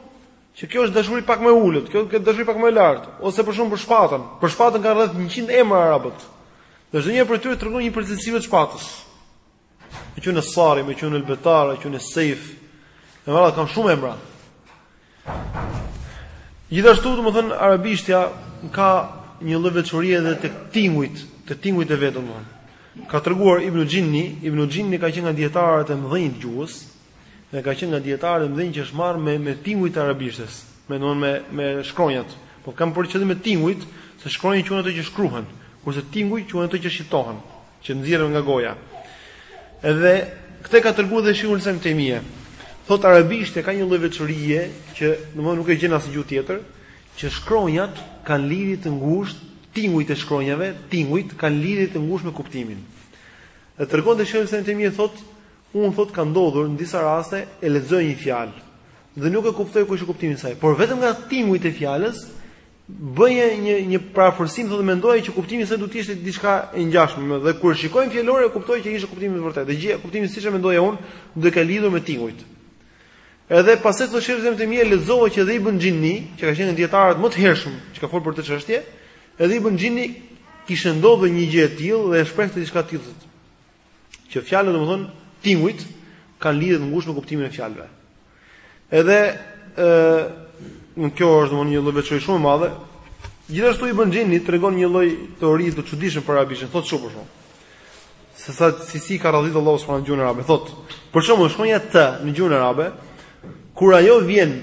që kjo është dashuri pak më e ulët, kjo është dashuri pak më e lartë, ose për shembull për shpatën. Për shpatën kanë rreth 100 emra arabët. Dhe çdo një prej tyre tregon një prej cilësive të shpatës. Me qenë Sarim, me qenë Elbetar, me qenë Seif. Në vërtetë kanë shumë emra. Gjithashtu, domethënë arabishtja ka një lloj veçorie edhe tek tingujt, te tingujt e vetëm. Ka treguar Ibn Xhinni, Ibn Xhinni ka qenë nga dietarët e mëdhenj të gjuhës, Dhe ka qenë nga dietarët e mëdhenj që është marrë me me tingujt e arabishtes, me domthon me me shkronjat. Po kam për qëllim me tingujt, se shkronjat quhen ato që shkruhen, kurse tinguj quhen ato që shqiptohen, që nxirren nga goja. Edhe këtë e ka treguar dhe Shejhul Islam Ibn Tejmije. Thot arabishtja ka një lloj veçorie që domthon nuk e gjen në asnjë gjuhë tjetër, që shkronjat kanë lidhje të ngushtë, tingujt e shkronjave, tingujt kanë lidhje të ngushtë me kuptimin. E tregon dhe Shejhul Islam Ibn Tejmije thot Unë thotë ka ndodhur në disa raste e lexoj një fjalë dhe nuk e kuptoj kush është kuptimi i saj, por vetëm nga tingujt e fjalës bëja një një përafërsim thotë mendoja që kuptimi i saj do të ishte diçka e ngjashme dhe kur shikoja në fjalor kuptoja që ishte kuptimi i vërtetë. Dhe gjë kuptimi siç e mendoja unë do të ka lidhur me tingujt. Edhe pastaj thotë Shejhul Islam Ibn Tejmije lexova që dhe Ibn Xhinni, që ka qenë nga dietarët më të hershëm që ka folur për këtë çështje, edhe Ibn Xhinnit i kishte ndodhur një gjë e tillë dhe e shprehte diçka të tillë. Që fjalët, domethënë, tingujt kanë lidhje të ngushtë me kuptimin e fjalëve. Edhe ë në kjo është domethënë një lloj veçori shumë e madhe. Gjithashtu Ibn Xhinni tregon një lloj teori të çuditshme për arabishten, thotë shiko për shembull. Se sa si si e ka radhitur Allahu subhanahu wa taala gjuhën arabe, thotë. Për shembull, shkronja te në gjuhën arabe, kur ajo vjen,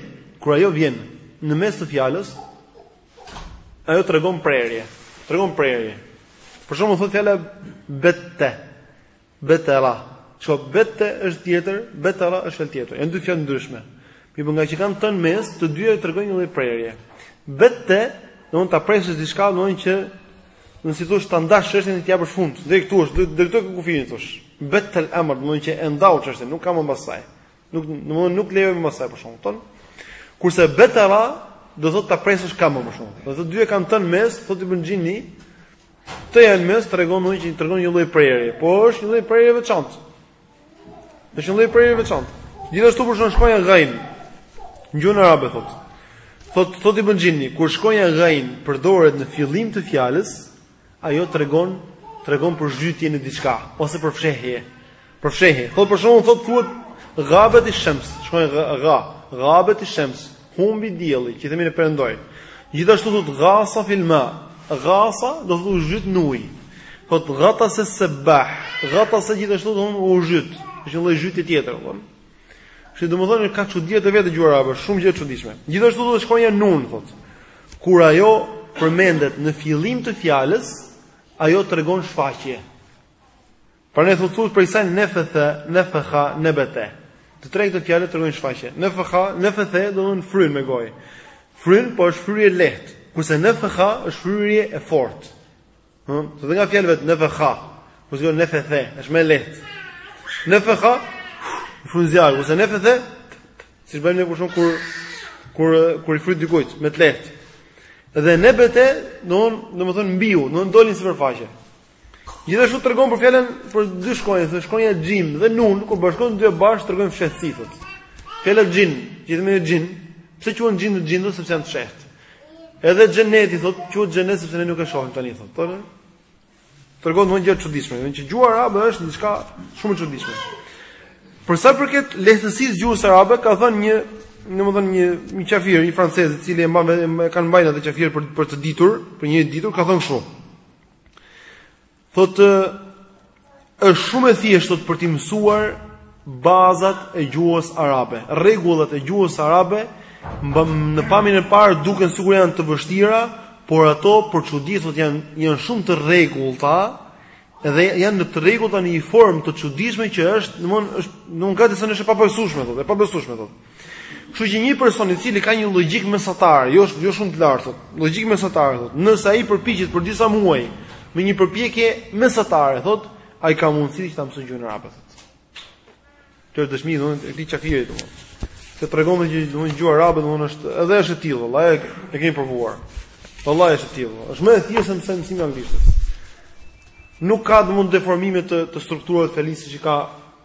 kur ajo vjen në mes të fjalës, Ajo tregon prerje. Tregon prerje. Për shembull thotë fjala bette. Betera. Shiko bette është tjetër, betera është fjalë tjetër. Janë dy fjalë të ndryshme. Mirëpo ngaqë kanë te-në në mes, të dyja tregojnë një lloj prerje. Bette, do thotë ta presësh diçka, domethënë që si të thuash ta ndash çështjen e t'i japësh fund. Dhe këtu është, dhe këtu kufirin thua. Bettel amr, do thotë që e ndau çështjen, nuk ka më mbas saj. Nuk domethënë nuk lejohet më pas saj për shembull ton. Kurse betara do thotë ta presësh këmbën për shembull. Domethënë të dyja kanë te-në në mes, thotë Ibn Xhini, te-ja në mes tregon domethënë që tregon një lloj prerje, po është një lloj prerje e veçantë. Është një lloj prerje e veçantë. Gjithashtu për shembull shkronja gajn në gjuhën arabe thotë. Thotë thotë Ibn Xhini, kur shkronja gajn, përdoret në fillim të fjalës, Ajo tregon tregon për zhytje në diçka ose për fshehje. Për fshehje. Thotë për shembull thotë thuhet ghabeti shems, shkronja gha, ghabeti shems, humbi dielli, që themi ne perëndoi. Gjithashtu thotë ghasa fil ma, ghasa do thotë u zhyt në ujë. Thotë ghatasa sabah, ghatasa gjithashtu do thotë u zhyt, është një lloj zhytje tjetër, thonë. Kështu domethënë ka çudi te vetë gjuha arabe, shumë gjëra të çuditshme. Gjithashtu edhe shkronja nun thot. Kur ajo përmendet në fillim të fjalës, ajo tregon shfaqje. Pra ne thotë prej saj nefetha, nefaha, nebete. Të treja këto fjalë tregojnë shfaqje. Nefaha, nefetha domethënë fryn me gojë. Fryn po është fryrje e lehtë, kurse nefaha është fryrje e fortë. Ëh, dhe nga fjala vetë nefekha, kurse nefethe, është më e lehtë. Nefekha, fryn zjarr, kurse nefethe, siç bëjmë ne për shkak kur kur kur i fryn dikujt me të lehtë. Dhe nebete, don, domethënë mbiu, don doli në sipërfaqe. Gjithashtu tregon për fjalën për dy shkronja, se shkronja xhim dhe nun kur bashkohen të dy bashkë tregon fshehtësi thotë. Fjala xhin, gjithmonë xhin, pse quhen xhindë xhin sepse janë të fshehtë. Edhe xheneti thot, quhet xhenet sepse ne nuk e shohim tani thot. Po. Tregon një gjë të çuditshme, një që gjuha arabe është diçka shumë e çuditshme. Për sa përket lehtësisë gjuhës arabe, ka thënë një, domethënë një një qafir, një francez, i cili e mban e kanë mbajnë atë qafir për për të ditur, për njeri të ditur, ka thënë kështu. Thotë është shumë e thjeshtë për të mësuar bazat e gjuhës arabe. Rregullat e gjuhës arabe në pamjen e parë duken sikur janë të vështira, por ato për çudi thotë janë janë shumë të rregullta dhe janë në të rregullta në një formë të çuditshme që është, domthonë, është nuk ka disa nëse është e pabesueshme thotë, e pabesueshme thotë. Kështu që një person i cili ka një logjikë mesatare, jo jo shumë të lartë, logjikë mesatare thotë, nëse ai përpiqet për disa muaj me një përpjekje mesatare, thotë, ai ka mundësi që ta mësojë gjuhën arabe. Kjo është dëshmi domun e këtij qafiri domun. Se tregon që domun gjuha arabe domun është edhe është e tillë, vallahi, e kemi provuar. Vallahi është e tillë. Është më e thjeshtë se mësimi i anglishtes. Nuk ka domun deformime të të strukturës së fjalës që ka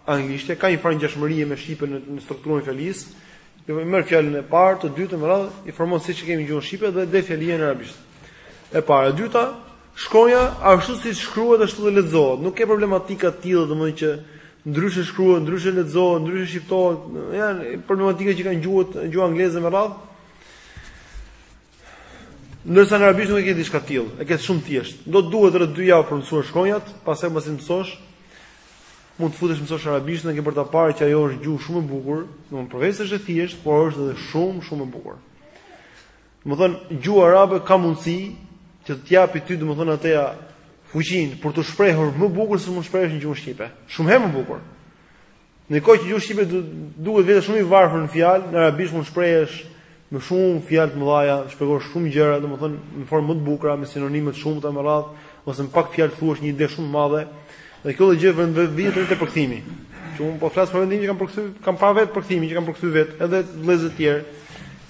Anglishtja, ka një farë ngjashmërie me shqipen në, në strukturën e fjalisë. Domethënë merr fjalën e parë, të dytën me radhë, i formon siç e kemi gjuhën shqipe dhe dhe fjalia në arabisht. E para, e dyta, shkronja ashtu siç shkruhet ashtu dhe lexohet. Nuk ka problematika të tilla, domethënë që ndryshe shkruhet, ndryshe lexohet, ndryshe shqiptohet, janë problematika që kanë gjuhët, gjuha angleze me radhë. Ndërsa në arabisht nuk e ke diçka të tillë, e ke shumë thjesht. Do të duhet rreth 2 javë për të mësuar shkronjat, pastaj pasi t'i mësosh, mund të futesh të mësosh arabisht dhe ke për ta parë që ajo është gjuhë shumë e bukur, domthonë përveç se është e thjeshtë, por është edhe shumë shumë e bukur. Domthonë gjuha arabe ka mundësi që të të japi ty domthonë atë ja fuqinë për t'u shprehur më bukur se mund të shprehesh në gjuhën shqipe. Shumë herë më bukur. Ndërkohë që gjuha shqipe duket vetë shumë e varfër në fjalë, në arabisht mund shprehesh me shumë fjalë të mëdha, shpjegosh shumë gjëra, domethënë në formë më të bukura, me sinonime të shumta me radhë, ose me pak fjalë thuash një ide shumë të madhe. Dhe kjo gjë vjen vetë vetë te përkthimi. Që un po flas për mendimin që kam përkthy, kam pa vetë përkthimin që kam përkthy vetë, edhe vëllezër të tjerë.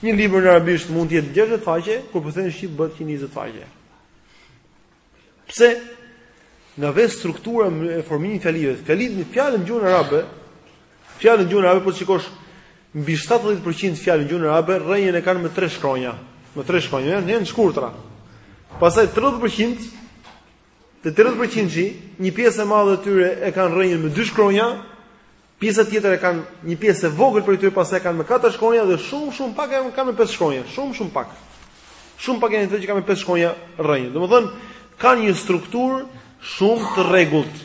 Një libër në arabisht mund të jetë 60 faqe, kur përkthen në shqip bëhet 120 faqe. Pse? Nga vetë struktura e formimit fjalive. Fjalit në fjalën në gjuhën arabe, fjalën në gjuhën arabe po të shikosh mbi 70% fjalët në gjuhën arabe rrënjën e kanë me tre shkronja, me tre shkronja, janë të shkurtra. Pastaj 30% te 30%-i, një pjesë e madhe e tyre e kanë rrënjën me dy shkronja, Pjesa tjetër e kanë një pjesë e vogël prej tyre pastaj kanë me katër shkronja dhe shumë shumë pak e kanë me pesë shkronja, shumë shumë pak. Shumë pak janë ato që kanë me pesë shkronja rrënjë. Domethënë kanë një strukturë shumë të rregullt.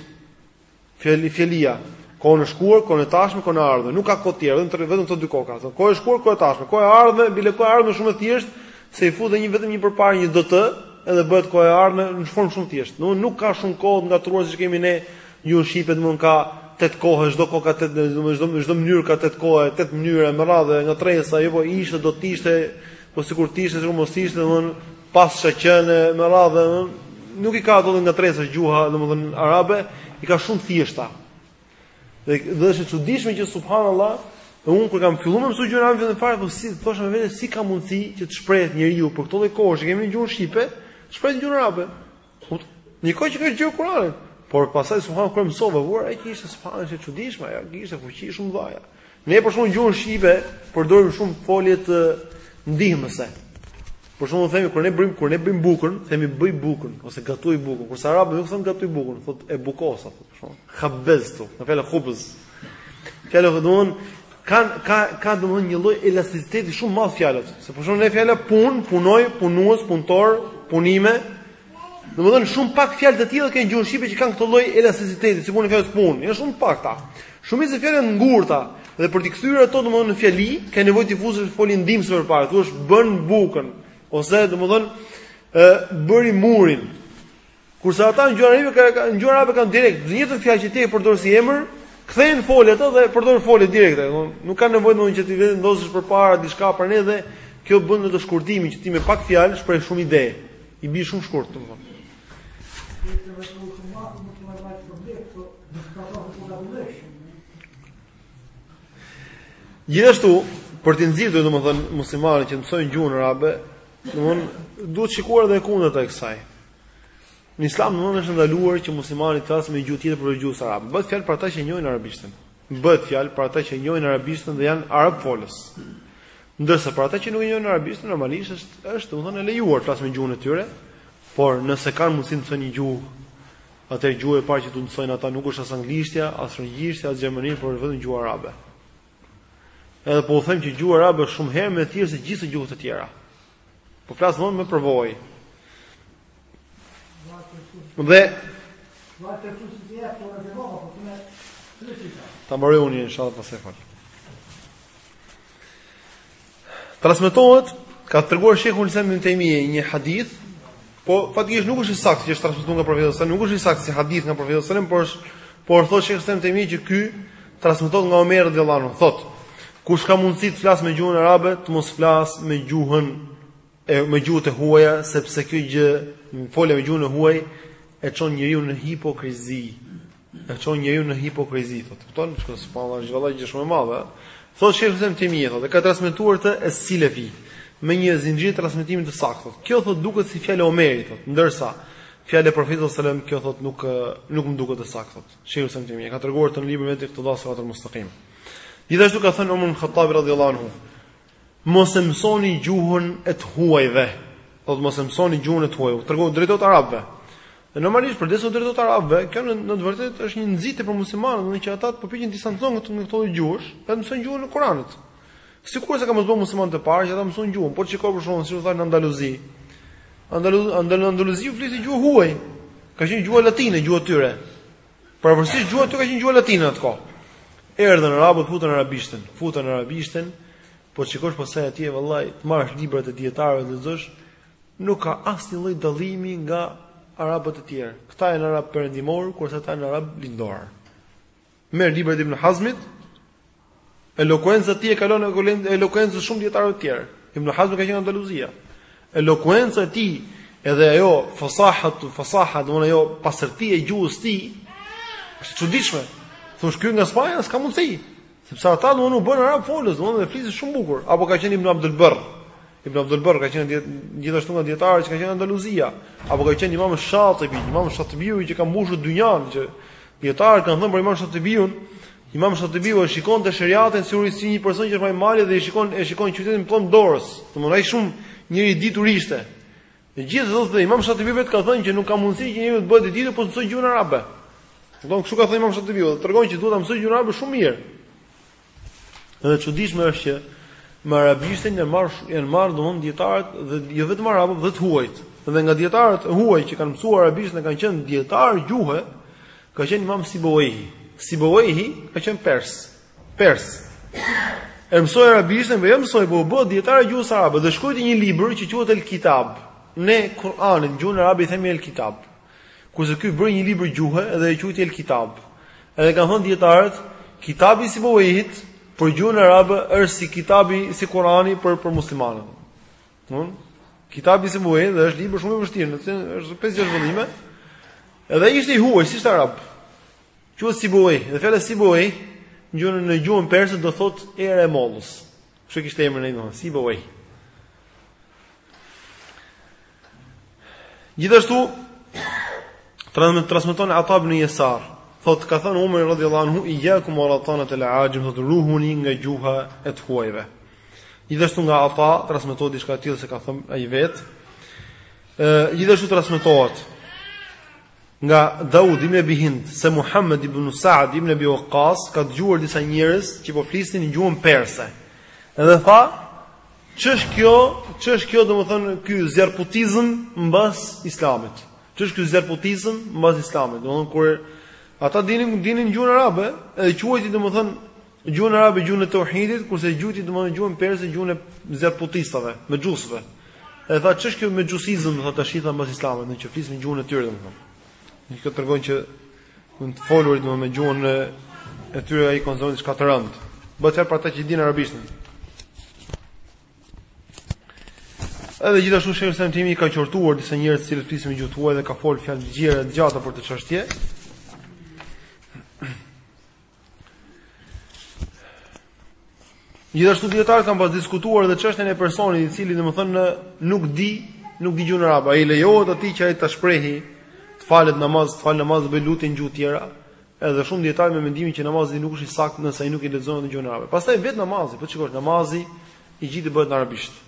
Fjali fjalia, kohën e shkuar, kohën e tashme, kohën e ardhme, nuk ka kohë tjetër, vetëm vetëm këto dy kohë ka. Kohë e shkuar, kohë e tashme, kohë e ardhme, bile kohë e ardhme shumë e thjeshtë, se i fut dhe një vetëm një përparë një do të, edhe bëhet kohë e ardhme në formë shumë të thjeshtë. Nuk nuk ka shumë kohë ngatruar siç kemi ne gjuhën shqipe domthon ka tetë kohë, çdo kohë ka tetë, domthon çdo çdo mënyrë ka tetë kohë, tetë mënyra me radhë ngatërresa, jo po ishte do të ishte, po sikur të ishte, sikur mos ishte, domthon paska qenë me radhë, domthon nuk i ka ato ngatërresa gjuha, domthon arabe, i ka shumë thjeshta. Dhe dhe është e çuditshme që subhanallahu, dhe unë kur kam filluar mësu gjëra në fillim fare, po si thosha me vete si ka mundësi që të shprehet njeriu për këto lloj kohësh që kemi në gjuhën shqipe, shprehet në gjuhën arabe. Një kohë që ka gjuha Kur'anit, por pastaj subhan kur mësova vura re që ishte subhan është e çuditshme, ajo kishte fuqi shumë madhe. Ne për shembull gjuhën shqipe përdorim shumë folje ndihmëse. Për shembull themi kur ne bëjmë kur ne bëjmë bukën, themi bëj bukën ose gatuj bukën. Kurse arabi nuk thot gatuj bukën, thot e bukosa. Thot. Khabbaztu, në fjalë khubz. Fjala gjithmonë kanë ka ka domethënë një lloj elasticiteti shumë madh fjalët. Se për shembull ne fjala pun, punoj, punues, punëtor, punime. Domethënë shumë pak fjalë të tilla kanë gjuhën shqipe që kanë këtë lloj elasticiteti, sikur në fjalë pun, janë shumë pak ta. Shumica fjalë ngurta dhe për të kthyer ato domethënë në fjali, ka nevojë të fusësh foljen ndihmëse përpara, thua bën bukën ose domethënë ë bëri murin. Kurse ata në gjuhën arabe kanë në gjuhën arabe kanë direkt, të njëjtën fjalë që ti e përdor si emër, kthejnë folë atë dhe përdorin folje direkt, domthonë nuk kanë nevojë ndonjë që ti vendosësh përpara diçka për ne dhe kjo bën atë shkurtimin që ti me pak fjalë shpreh shumë ide. I bie shumë shkurt, domthonë. Gjithashtu, për të nxitur domethënë muslimanët që mësojnë gjuhën arabe, Domthon duhet shikuar edhe e kundërta e kësaj. Në Islam nuk është ndaluar që muslimani të flasë me gjuhë tjetër përveç gjuhës arabe. Bëhet fjalë për ata që njohin arabishten. Bëhet fjalë për ata që njohin arabishten dhe janë arabfolës. Ndërsa për ata që nuk e njohin arabishten normalisht është është domthon e lejuar të flasë me gjuhën e tyre, por nëse kanë mundësi të mësojnë një gjuhë Ajo gjuhë e parë që do të mësojnë ata nuk është as anglishtja, as frëngjishtja, as gjermanishtja, por vetëm gjuha arabe. Edhe po u them që gjuha arabe është shumë herë më e thjeshtë se gjithë gjuhët e tjera. Po flas më me përvojë. Dhe Ta mërë unë një në shalë pasë e falë. Transmetohet, ka treguar Shejhul Islam ibn Tejmije një hadith, po faktikisht nuk është i saktë që është transmetuar nga profeti sallallahu nuk është i saktë si hadith nga profeti sallallahu por është por thotë Shejhul Islam ibn Tejmije që ky transmetohet nga Omer radhiyallahu anhu, thotë kush ka mundësi të flasë me gjuhën arabe, të mos flasë me gjuhën e me gjuhët e huaja, sepse kjo gjë folja me gjuhën e huaj e çon njeriun në hipokrizi. E çon njeriun në hipokrizi, thotë. Kupton? Që është, pra, vallahi gjë shumë e madhe. Thotë Shejhul Islam ibn Tejmije, thotë, ka transmetuar es-Silefi me një zinxhir transmetimi të saktë. Thotë, kjo thotë duket si fjalë e Omerit, thotë, ndërsa fjalë e profetit sallallahu alajhi wasallam kjo thotë nuk nuk më duket e saktë, thotë Shejhul Islam ibn Tejmije, e ka treguar këtë në librin e tij Iktida es-Siratil Mustaqim. Gjithashtu ka thënë Omar ibn Khattab radhiyallahu anhu, Mos e mësoni gjuhën e të huajve. Thotë mos e mësoni gjuhën e të huajve. Tregon, u drejtohet arabëve. Dhe normalisht përderisa u drejtohet arabëve, kjo në, në të vërtetë është një nxitje për muslimanët, domethënë që ata të përpiqen të distancohen nga këto këto gjuhë, dhe mësojnë gjuhën e Kuranit. Sikurse kanë pas bërë muslimanët e parë që ata mësonin gjuhën, po shiko për shembull, si u tha në Andaluzi. Andaluzi, Andaluzi u fliste gjuhë huaj. Ka qenë gjuha latine, gjuha e tyre. Pavarësisht gjuha e tyre ka qenë gjuha latine atë kohë. Erdhën arabët, futën arabishten, futën arabishten, po të shikosh pastaj atje vallahi, të marrësh librat e dietarëve të lexosh, nuk ka asnjë lloj dallimi nga arabët e tjerë. Këta janë arabë perëndimorë, kurse ata janë arabë lindorë. Merr librat e Ibn Hazmit, Elokuenca e tij e kalon elokuencën e shumë dietarëve të tjerë. Ibn Hazmi ka qenë nga Andaluzia. Elokuenca e tij edhe ajo fasahat, fasaha, domthonë ajo pastërtia e gjuhës së tij është e çuditshme. Të thosh ky nga Spanja s'ka mundësi. Sepse ata domthonë u bënë arabfolës, domthonë dhe flisnin shumë bukur. Apo ka qenë Ibn Abdul Barr. Ibn Abdul Barr ka qenë gjithashtu nga dietarët që ka qenë nga Andaluzia. Apo ka qenë Imam Shatibi, Imam Shatibiu që ka mbushur dynjan që dietarët kanë thënë për Imam Shatibiun Imam Shatibiu e shikonte sheriatin si njeri si një person që është maje mali dhe i shikon e shikon qytetin pëllëmbë dorës. Domthonë ai shumë njeri i ditur ishte. Edhe gjithë thotë Imam Shatibiu vetë ka thënë që nuk ka mundësi që njeri të bëhet i ditur pa të mësojë gjuhën arabe. Domthonë kështu ka thënë Imam Shatibiu, domthonë tregon që duhet ta mësojë gjuhën arabe shumë mirë. Dhe e çuditshme është që me arabishtin janë marrë janë marrë domthonë dietarët dhe jo vetëm arabët, dhe të huajt. Dhe nga dietarët e huaj që kanë mësuar arabishtin dhe kanë qenë dietarë gjuhë, Ka qenë imam Sibawayhi. Sibawayhi ka qenë pers. Pers. E mësoi arabishten, po jo mësoi, po u bë dietar i gjuhës arabe dhe shkruajti një libër që quhet El Kitab. Ne Kur'anit në gjuhën arabe i themi El Kitab. Kurse ky bëri një libër gjuhe dhe e quajti El Kitab. Edhe kanë thënë dietarët, Kitabi i Sibawayhit për gjuhën arabe është si kitabi si Kur'ani për për muslimanët. Domthonë, kitabi Sibawayhi, dhe është libër shumë i vështirë, domthonë është 5-6 vëllime, edhe ishte i huaj, s'ishte arab, quhej Sibawayhi, dhe fjala Sibawayhi, në gjuhën perse do thotë era e mollës, kështu kishte emrin ai Sibawayhi. Gjithashtu transmeton Ata ibn Yasar, thotë ka thënë Umar radhiyallahu anhu iyakum wa ratanat al-a'ajim, thotë ruhuni nga gjuha e të huajve. Gjithashtu nga Ata transmetohet diçka e tillë se ka thënë ai vet. Ë gjithashtu transmetohet Nga Daud ibn Abi Hind se Muhammed ibn Sa'd ibn Abi Waqqas ka dëgjuar disa njerëz që po flisnin në gjuhën perse. Edhe tha, ç'është kjo, ç'është kjo domethënë ky zjarrputizëm mbas islamit. Ç'është ky zjarrputizëm mbas islamit? Domethënë kur ata dinin dinin gjuhën arabe, edhe e quajti domethënë Gjuhën arabe gjuhën e tauhidit, kurse gjuhët e domethënë gjuhën perse gjuhën e zjarrputistave, mexhusëve. E tha ç'është kjo mexhusizëm, thotë tash i tha mbas islamit, meqë flisnin gjuhën e tyre domethënë. Domethënë kjo tregon që të folurit domethënë me gjuhën e e tyre ai konsideron diçka të rëndë. Bëhet fjalë për ata që dinë arabisht. Edhe gjithashtu shejhul islam Ibn Tejmije ka qortuar disa njerëz të cilët flisnin me gjuhë të huaj dhe ka fol fjalë të gjera të gjata për këtë çështje. Gjithashtu dietarët kanë pas diskutuar edhe çështjen e personit i cili domethënë nuk di, nuk di gjuhën arabe. A i lejohet atij që ai ta shprehi, të falet namaz, të fal namaz dhe të bëj lutje në gjuhë tjera. Edhe shumë dietarë me mendimin që namazi nuk është i saktë nëse ai nuk i lexon në gjuhën arabe. Pastaj vetë namazi, po t'shikosh namazi i gjithë bëhet në arabisht.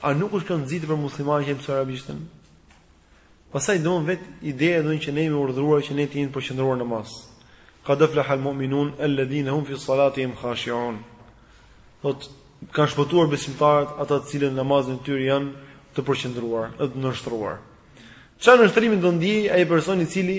A nuk është kjo nxitje për muslimanë që t'mësojnë arabishten? Pastaj domethënë vet ideja domethënë që ne jemi urdhëruar që ne të jemi të përqendruar në namaz. Qad aflaha al-mu'minun alladhina hum fi salatihim khashi'un. Thotë kanë shpëtuar besimtarët ata të cilët në namazin e tyre janë të përqendruar, të nënshtruar. Çfarë nënshtrimi do ndiejë ai person i cili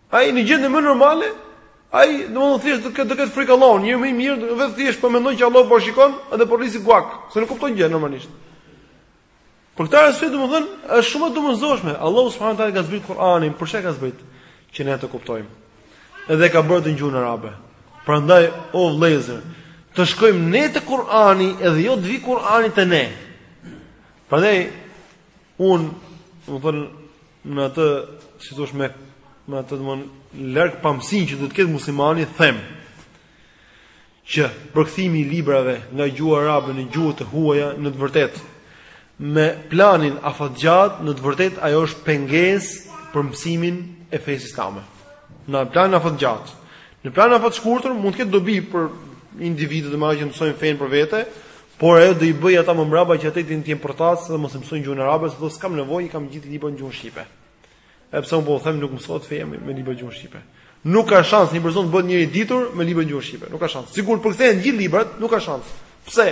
Ai në gjendje më normale, ai domethënë thjesht do ketë frikë Allahun, një më i mirë, vetë thjesht po mendon që Allahu po shikon dhe po rri si guak, se nuk kupton gjë normalisht. Për këtë arsye domethënë është shumë e domosdoshme. Allahu subhanahu teala ka zbrit Kur'anin, për çka ka zbritur? Që ne të kuptojmë. Edhe ka bërë atë në gjuhën arabe. Prandaj o vëllezër, të shkojmë ne te Kur'ani edhe jo të vi Kur'ani te ne. Prandaj un, domethënë, Me atë, si të thosh me, me atë domethënë, largpamësinë që do të ketë muslimani, them, që përkthimi i librave nga gjuha arabe në gjuhë të huaja në të vërtetë, me planin afatgjatë në të vërtetë, ajo është pengesë për mësimin e fesë islame. Në planin afatgjatë. Në planin afatshkurtër, mund të ketë dobi për individët domethënë që e mësojnë fenë për vete, Por ajo do i bëjë ata më mbrapa që ata të jenë të jenë përtacë dhe mos e mësojnë gjuhën arabe, sepse s'kam nevojë, i kam gjithë librat në gjuhën shqipe. Edhe pse unë po u them nuk mësohet feja me, me librat në gjuhën shqipe. Nuk ka shans një person të bëhet njeri i ditur me librat në gjuhën shqipe. Nuk ka shans. Sikur të përkthehen gjithë librat, nuk ka shans. Pse?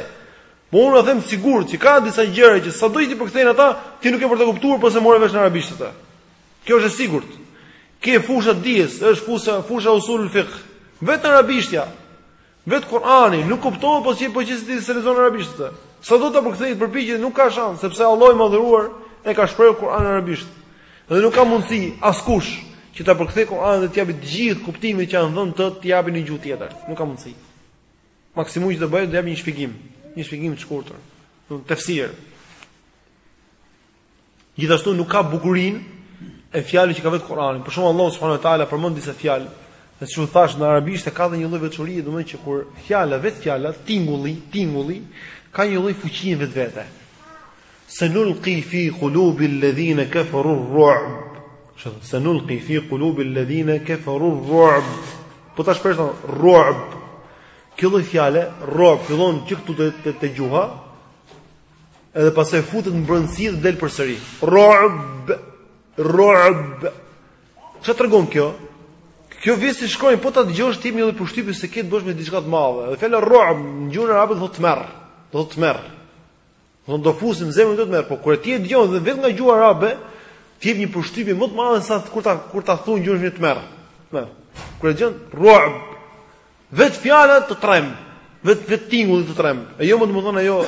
Po unë them sigurt që ka disa gjëra që sado t'i përkthejnë ata, ti nuk ke për të kuptuar po s'e more vesh në arabisht atë. Kjo është e sigurt. Ke fusha dijes, është fusha fusha usul fiqh. Vetë arabishtja. Vetë Kur'ani nuk kuptohet po s'e, po qe se ti s'e lexon arabisht atë. Sado ta përkthej të përpiqet nuk ka shans sepse Allahu i madhëruar e ka shprehur Kur'anin arabisht. Dhe nuk ka mundësi askush që ta përkthej Kur'anin dhe të japë të gjithë kuptimet që janë dhënë të t'i japi në gjuhë tjetër. Nuk ka mundësi. Maksimumi që do bëjë do japë një shpjegim, një shpjegim të shkurtër. Një tefsir. Gjithashtu nuk ka bukurinë e fjalës që ka vetë Kur'ani. Për shembull Allahu subhanahu wa taala përmend disa fjalë, dhe siç u thash në arabisht ka dhe një lloj veçorie, domethënë që kur fjala vetë fjala, tingulli, tingulli ka një lloj fuqie në vetvete. Sanulqi fi qulubi alladhina kafaru ar-ru'b. Sanulqi fi qulubi alladhina kafaru ar-ru'b. Po ta shprehësh ru'b. Kjo lloj fjale, ru'b, fillon që këtu te te, te gjuha, Edhe pasaj futët në brëndësi dhe delë për sëri. Rëbë, rëbë. Që të rëgonë kjo? Kjo vjesë si shkojnë, po të atë ti një dhe për shtypi se ketë bësh me diçka të madhe. Dhe fele rëbë, në gjurë në rabët dhe të merë. Dhe të merë. Dhe të fusim zemën dhe të merë. Po kërë ti e djonë dhe vetë nga gjurë në rabë, ti e një për shtypi më të madhe sa kur ta, kur ta thunë gjurë në të merë. Kërë djonë, rëbë. Vetë fjala të tremb, vetë vetë tingulli të tremb. E jo më, domethënë ajo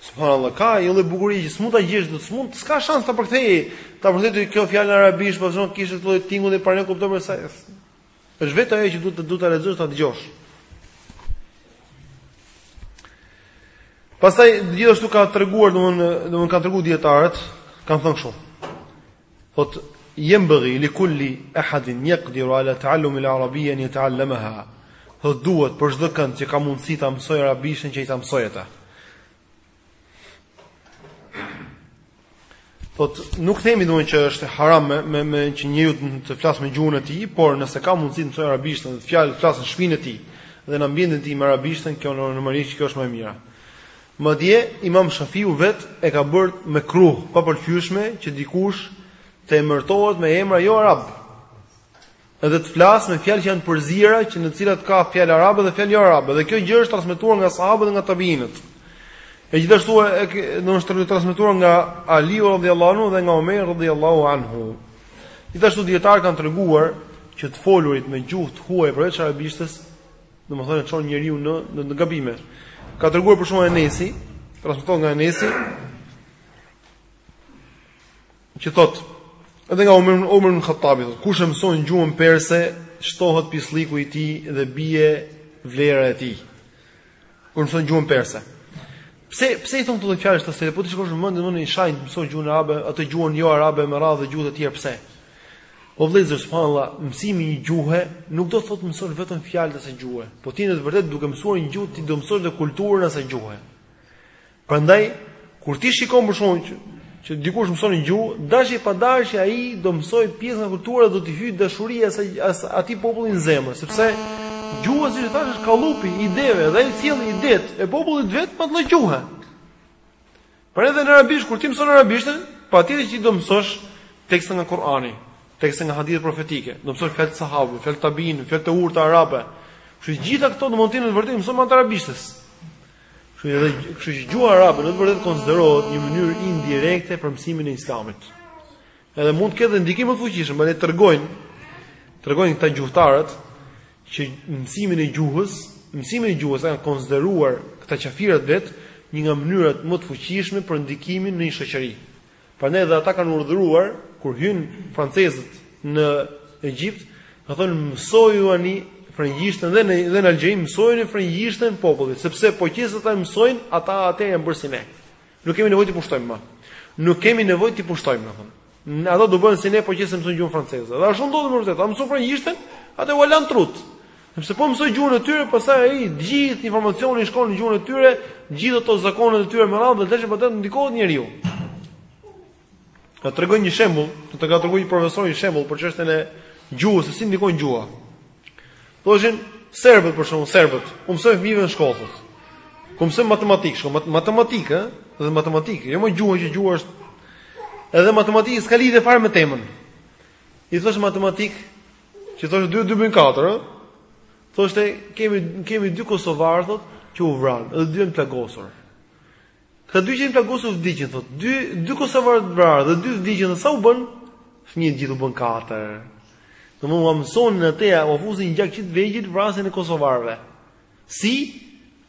Subhanallahu ka një lloj bukurie që s'mund ta gjesh dot, s'mund, s'ka shans ta përkthej. Ta përkthej kjo fjalë në arabisht, po thonë kishte këtë lloj tingulli para ne kuptoj për sa. Është vetë ajo që duhet të duhet ta lexosh ta dëgjosh. Pastaj gjithashtu ka treguar, domthonë, domthonë ka treguar dietarët, kanë thënë kështu. Thotë, Jenbëghi likul-li ehadin jekdiru ala ta'allumi l-arabije en jeta'allamëha, Thotë, duhet për çdokënd që ka mundësi ta mësojë arabishten që ai ta mësojë atë. Thotë, nuk themi domthonjë që është haram me me, me që njeriu të flasë me gjuhën e tij, por nëse ka mundësi të mësojë arabishten, dhe të flasë në shpinën e tij dhe në ambientin e tij me arabishten, kjo normalisht kjo është më e mira. Madje, Imam Shafiu vetë e ka bërë mekruh, papëlqyeshme, që dikush të emërtohet me emra jo arabë, edhe të flasë me fjalë që janë të përziera, që në të cilat ka fjalë arabe dhe fjalë jo arabe. Dhe kjo gjë është transmetuar nga sahabët dhe nga tabiinët. E gjithashtu është transmetuar nga Aliu radhiyallahu anhu dhe nga Omer radhiyallahu anhu. Gjithashtu dijetarët kanë treguar që të folurit me gjuhë të huaj përveç arabishtes Domethënë e çon njeriun në në, në gabime. Ka treguar për shembull Enesi, transmeton nga Enesi, që thotë edhe nga Omer Omer ibn Khattabi thotë kush e mëson gjuhën perse shtohet pislliku i tij dhe bie vlera e tij kur mëson gjuhën perse pse pse i thonë këto fjalë sepse po ti shkosh në mendin unë i shaj mëson gjuhën arabe atë gjuhën jo arabe me radhë gjuhë të tjera pse O vëllezër, subhanallahu, mësimi i një gjuhe nuk do të thotë mësosh vetëm fjalët e asaj gjuhe, por ti në të vërtetë duke mësuar një gjuhë ti do mësosh dhe kulturën e asaj gjuhe. Prandaj, kur ti shikon për shembull që, që dikush mëson një gjuhë, dashje pa dashje ai do mësoj pjesë nga kultura dhe do t'i hyjë dashuria e asaj atij populli në zemër, sepse gjuha siç të thashë është kallupi i ideve dhe ai sjell idetë e popullit vet me atë gjuhë. Por edhe në arabisht, kur ti mëson arabishten, patjetër që ti do mësosh tekste nga Kur'ani, tekste nga hadithe profetike, do mësosh fjalë të sahabëve, fjalë tabiin, fjalë të urta arabe. Kështu që gjitha këto domethënë në të vërtetë i mëson me arabishten. Kështu që kështu që gjuha arabe në të vërtetë konsiderohet një mënyrë indirekte për mësimin e islamit. Edhe mund të ketë ndikim të fuqishëm, bile tregojnë tregojnë këta gjuhëtarët që mësimin e gjuhës, mësimin e gjuhës e kanë konsideruar këta qafirat vetë një nga mënyrat më të fuqishme për ndikimin në një shoqëri. Prandaj edhe ata kanë urdhëruar kur hynë francezët në Egjipt, kanë thënë mësojuani frëngjishten dhe në dhe në Algjeri mësojuani frëngjishten popullit, sepse po qe se ata mësojnë, ata atëherë janë bërë si ne. Nuk kemi nevojë t'i pushtojmë më. Nuk kemi nevojë t'i pushtojmë, thonë. Ato do bëhen si ne po qe se mësojnë gjuhën franceze. Dhe ashtu ndodhi me vërtet. Ata mësuan frëngjishten, atëherë u lanë trutë. Sepse po mësoj gjuhën e tyre, pastaj ai gjithë informacioni shkon në gjuhën e tyre, gjithë ato zakonet e tyre me radhë dhe dashje po të ndikohet njeriu. Të tregoj një shembull, na ka treguar një profesor një shembull për çështën e gjuhës, se si ndikon gjuha. Thoshin serbët për shembull serbët, u mësojnë fëmijëve në shkollë. Ku mësojnë matematikë, shko matematikë, dhe matematikë, jo më gjuhën që gjuha është edhe matematikë s'ka lidhje fare me temën. I thoshte matematikë, që thosh 2 2 bën 4, ë? Thoshte kemi kemi dy kosovarë thotë që u vranë, edhe dy janë plagosur. Këta dy që janë plagosur vdiqën thotë. Dy dy kosovarë të vrarë dhe dy vdiqën sa u bënë? Fëmijët gjithë u bënë katër. Domethënë mësonin në teja, u fusnin në gjak që të vegjël vrasjen e kosovarëve. Si?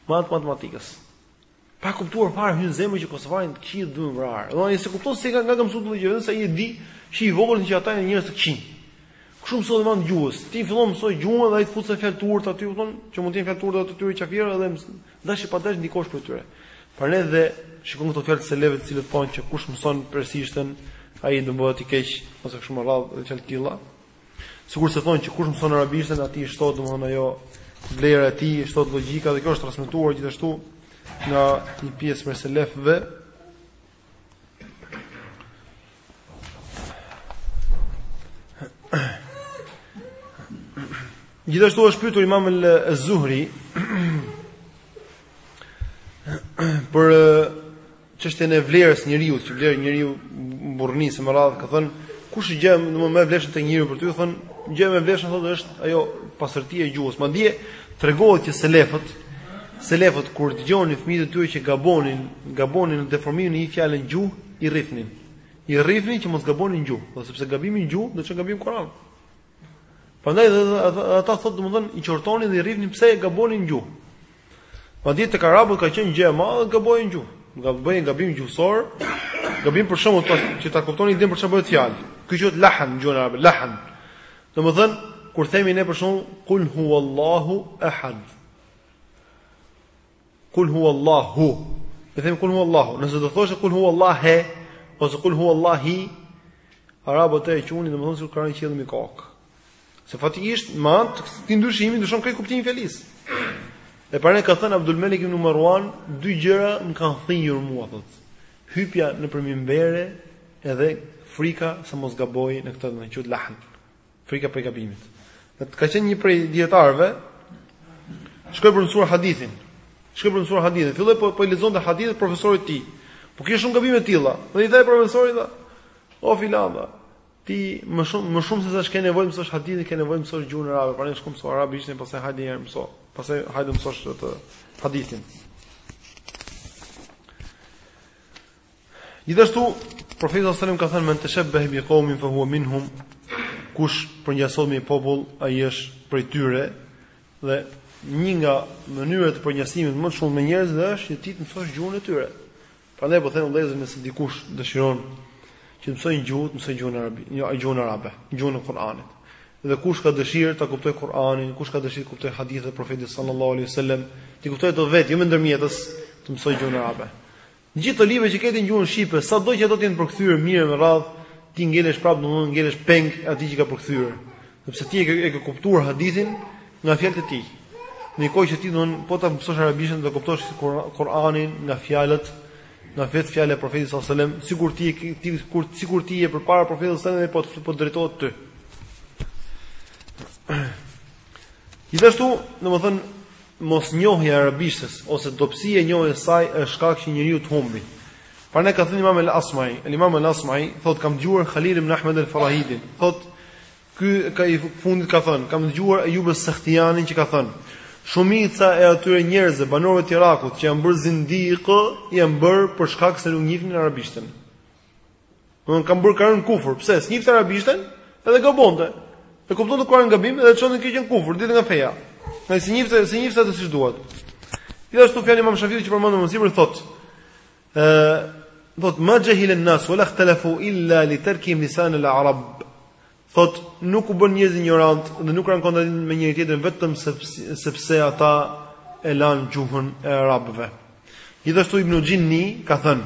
Me anë të matematikës. Pa kuptuar fare hyn në zemër që kosovarin të keq dhe më vrarë. Dhe ai s'e kupton se nga e ka mësuar këtë gjë, se ai e di që i vogël që ata janë njerëz të këqij. Kështu mësohet me anë të gjuhës. Ti fillon mëson gjuhën dhe ai të fut fjalë të urtë aty, që mund të jenë fjalë të urta të atyre qafirëve dhe mësohet. Dashje pa dashje ndikohesh prej tyre. Prandaj dhe shikon këto fjalë të selefëve të cilët thonë që kush mëson persishten ai do bëhet i keq ose kështu me radhë dhe fjalë të tilla. Sikurse thonë që kush mëson arabishten atij shtohet domethënë ajo vlera e tij, shtohet logjika dhe kjo është transmetuar gjithashtu nga një pjesë prej selefëve Gjithashtu është pyetur Imam al-Zuhri për çështjen e vlerës së njeriut, si vlerë njeriu burrnisë e me radhë ka thënë kush është gjëja domethënë më e vlefshme tek njeriu për ty thonë gjëja më e vlefshme thotë është ajo pastërtia e gjuhës madje tregohet që selefët Selefët kur dëgjonin fëmijët e tyre që gabonin, gabonin në deformimin e një fjalë në gjuhë, i rrihnin. I rrihnin që mos gabonin në gjuhë, dhe sepse gabimi në gjuhë do të çojë gabim në Kur'an. Prandaj ata thotë domethënë i qortonin dhe i rrihnin pse e gabonin në gjuhë. Madje tek arabët ka qenë gjë e madhe të gabojnë në gjuhë. Pra të bëjnë gabim gjuhësor, gabim për shembull ta, që ta kuptoni idenë për çfarë bëhet fjalë. Ky quhet lahn në gjuhën arabe, lahn. Domethënë kur themi ne për shembull kul huwallahu ahad. Kul huwallahu. Ne themi kul huwallahu. Nëse do thoshe kul huwallahe, ose kul huwallahi, arabët e quanin domethënë sikur i ke qëlluar mbi kokë. Se faktikisht, me anë të këtij ndryshimi, ndryshon krejt kuptimi i fjalisë. E prandaj ka thënë Abdul Melik ibn Marwan, dy gjëra më kanë thinjur mua thotë. Hypja nëpër minbere edhe frika se mos gaboj në këtë që quhet lahn. Frika prej gabimit. Madje ka qenë një prej dijetarëve, shkoi për të mësuar hadithin. Shkoi për të mësuar hadithin. Filloi po po i lexonte hadithet profesorit të tij. Po kishte shumë gabime të tilla. Dhe i tha profesori, "O filan tha, ti më shumë më shumë se sa ç'ke nevojë mësosh hadithin, ke nevojë mësosh gjuhën arabe, prandaj shko mëso arabishten pastaj hajde një herë mëso. Pastaj hajde mëso hadithin." Gjithashtu, profeti sallallahu alajhi wasallam ka thënë men tashabbah bi qaumin fa huwa minhum, kush përngjason me një popull, ai është prej tyre. Dhe një nga mënyrat e përngjasimit më shumë me njerëzit është që ti të mësosh gjuhën e tyre. Prandaj po them vëllezër nëse dikush dëshiron që të mësojë gjuhën, mësojë gjuhën arabe, jo gjuhën arabe, gjuhën e Kur'anit. Dhe kush ka dëshirë ta kuptojë Kur'anin, kush ka dëshirë të kuptojë hadithe të profetit sallallahu alajhi wasallam, t'i kuptojë ato vetë, jo me ndërmjetës, të mësojë gjuhën arabe. Gjithë këto libra që ke ti në gjuhën shqipe, sado që ato të jenë përkthyer mirë e me radhë, ti ngelesh prapë domethënë ngelesh peng i atij që ka përkthyer, sepse ti e ke e ke kuptuar hadithin nga fjalët e tij. Në kohë që ti domethënë po ta mësosh arabishten do kuptosh Kur'anin nga fjalët nga vetë fjala e profetit sallallahu alajhi wasallam, sikur ti ti kur sikur ti je përpara profetit sallallahu alajhi wasallam dhe po të drejtohet ty. Gjithashtu, domethënë Mosnjohja e arabishtes ose dobësia e njohjes së saj është shkak që njeriu të humbi. Prandaj ka thënë Imam al-Asmai, Imam al-Asmai thot kam dëgjuar Khalil ibn Ahmed al-Farahidin, thot ky i fundit ka thënë, kam dëgjuar Ayub al-Sakhtianin që ka thënë, shumica e atyre njerëzve banorëve të Irakut që janë bërë zindiq, janë bërë për shkak se nuk njihnin arabishten. Domthon kanë bërë kanë rënë në kufur, pse? S'njifte arabishten, edhe gabonte. E kuptonte Kur'anin gabim edhe e çonte kjo gjë në kufur, dilte nga feja. Ai s'e njifte, s'e njifte atë siç duhet. Gjithashtu fjala e Imam Shafiut që përmendëm më sipër thotë, ë thot ma jahil an-nas wala ikhtalafu illa li tarkihim lisan al-arab. Thot nuk u bënë njerëzit injorantë dhe nuk ranë në kundërshtim me njëri tjetrin vetëm sepse sepse ata e lanë gjuhën e arabëve. Gjithashtu Ibn Jinni ka thënë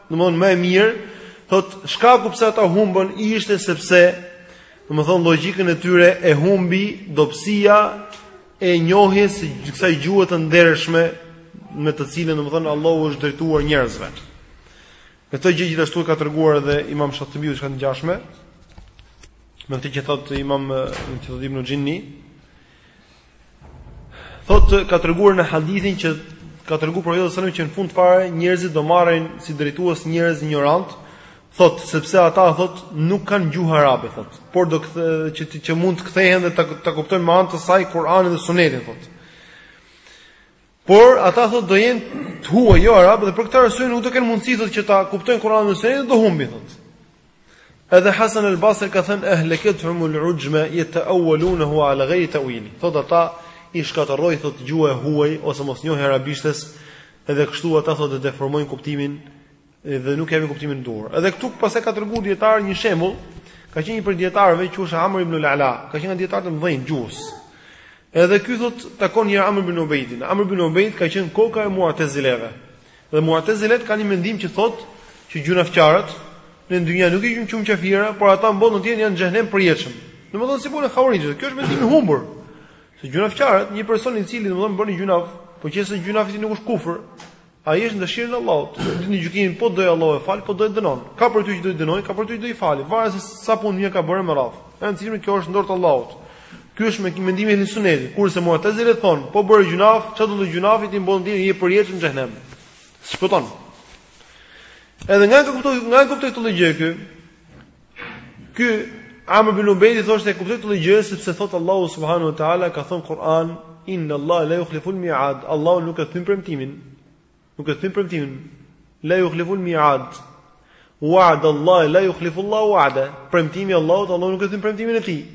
Domthon më e mirë, thot shkaku pse ata humbën ishte sepse domthon logjikën e tyre e humbi dobësia e njohjes së kësaj gjuhe të ndershme me të cilën domthon Allahu u është drejtuar njerëzve. Këtë gjë gjithashtu ka treguar edhe Imam Shatibiu diçka të ngjashme me këtë që thotë Imam Ibn Jinni, Thotë ka treguar në hadithin që ka treguar profeti sallallahu alajhi wasallam që në fund fare njerëzit do marrin si drejtues njerëz injorantë, thotë sepse ata thotë nuk kanë gjuhë arabe thotë, por do kthe, që që mund të kthehen dhe ta, ta kuptojnë me anë të saj Kur'anin dhe Sunetin thotë. Por ata thotë do jenë të huaj, jo arabë dhe për këtë arsye nuk do kenë mundësi thotë që ta kuptojnë Kur'anin e Sunetin do humbin thotë. Edhe Hasan al-Basri ka thënë ehlekethum al-ujma yata'awwalunahu ala ghayri ta'wili. Thotë ata i shkatërroi thotë gjuha e huaj ose mosnjohja e arabishtes, edhe kështu ata thotë deformojnë kuptimin Dhe nuk kemi kuptimin e duhur. Edhe këtu pra siç e ka treguar dietar një shembull, ka qenë një prej dietarëve që është Amr ibn al-Ala, ka qenë nga dietarët e mëdhenj të gjuhës. Edhe ky thot takon një Amr ibn Ubejdin. Amr ibn Ubejd ka qenë koka e Mu'tazileve. Dhe Mu'tazilet kanë një mendim që thot që gjunafçarët në dynja nuk i gjykojmë qafira, por ata në botën tjetër janë në xhenem përjetshëm. Domethënë si punë havarixhët, kjo është mendim i humbur. Se gjunafçarët, një person i cili domethënë bën gjunaf, por nëse gjunafi i tij nuk është kufër, Ai është në dëshirën e Allahut. Ditën e gjykimit po do Allahu e fal, po do e dënon. Ka prej tyre që do i dënojë, ka prej tyre që do i fali, varet se sa punë të mira ka bërë e me radhë. E rëndësishme, kjo është në dorë të Allahut. Ky është me mendimin e sunetit. Kurse Mu'tazilet thon, po bëre gjunaf, çfarëdo lloj gjunafi, ti në botën tjetër je përjetë në xhenem. S'shpëton. Edhe nga e kuptoi, nga e kuptoi këtë lloj gjëje ky, Ky Amr ibn Ubejd thoshte e kuptoj këtë lloj gjëje sepse thot Allahu subhanahu wa taala ka thënë në Kur'an inna Allah la yukhlifu al-mi'ad. Allahu nuk e thyn premtimin. Nuk e thyn premtimin. La yukhlifu al-mi'ad. Wa'd Allah la yukhlifu Allah wa'da. Premtimi i Allahut, Allahu nuk e thyn premtimin e tij.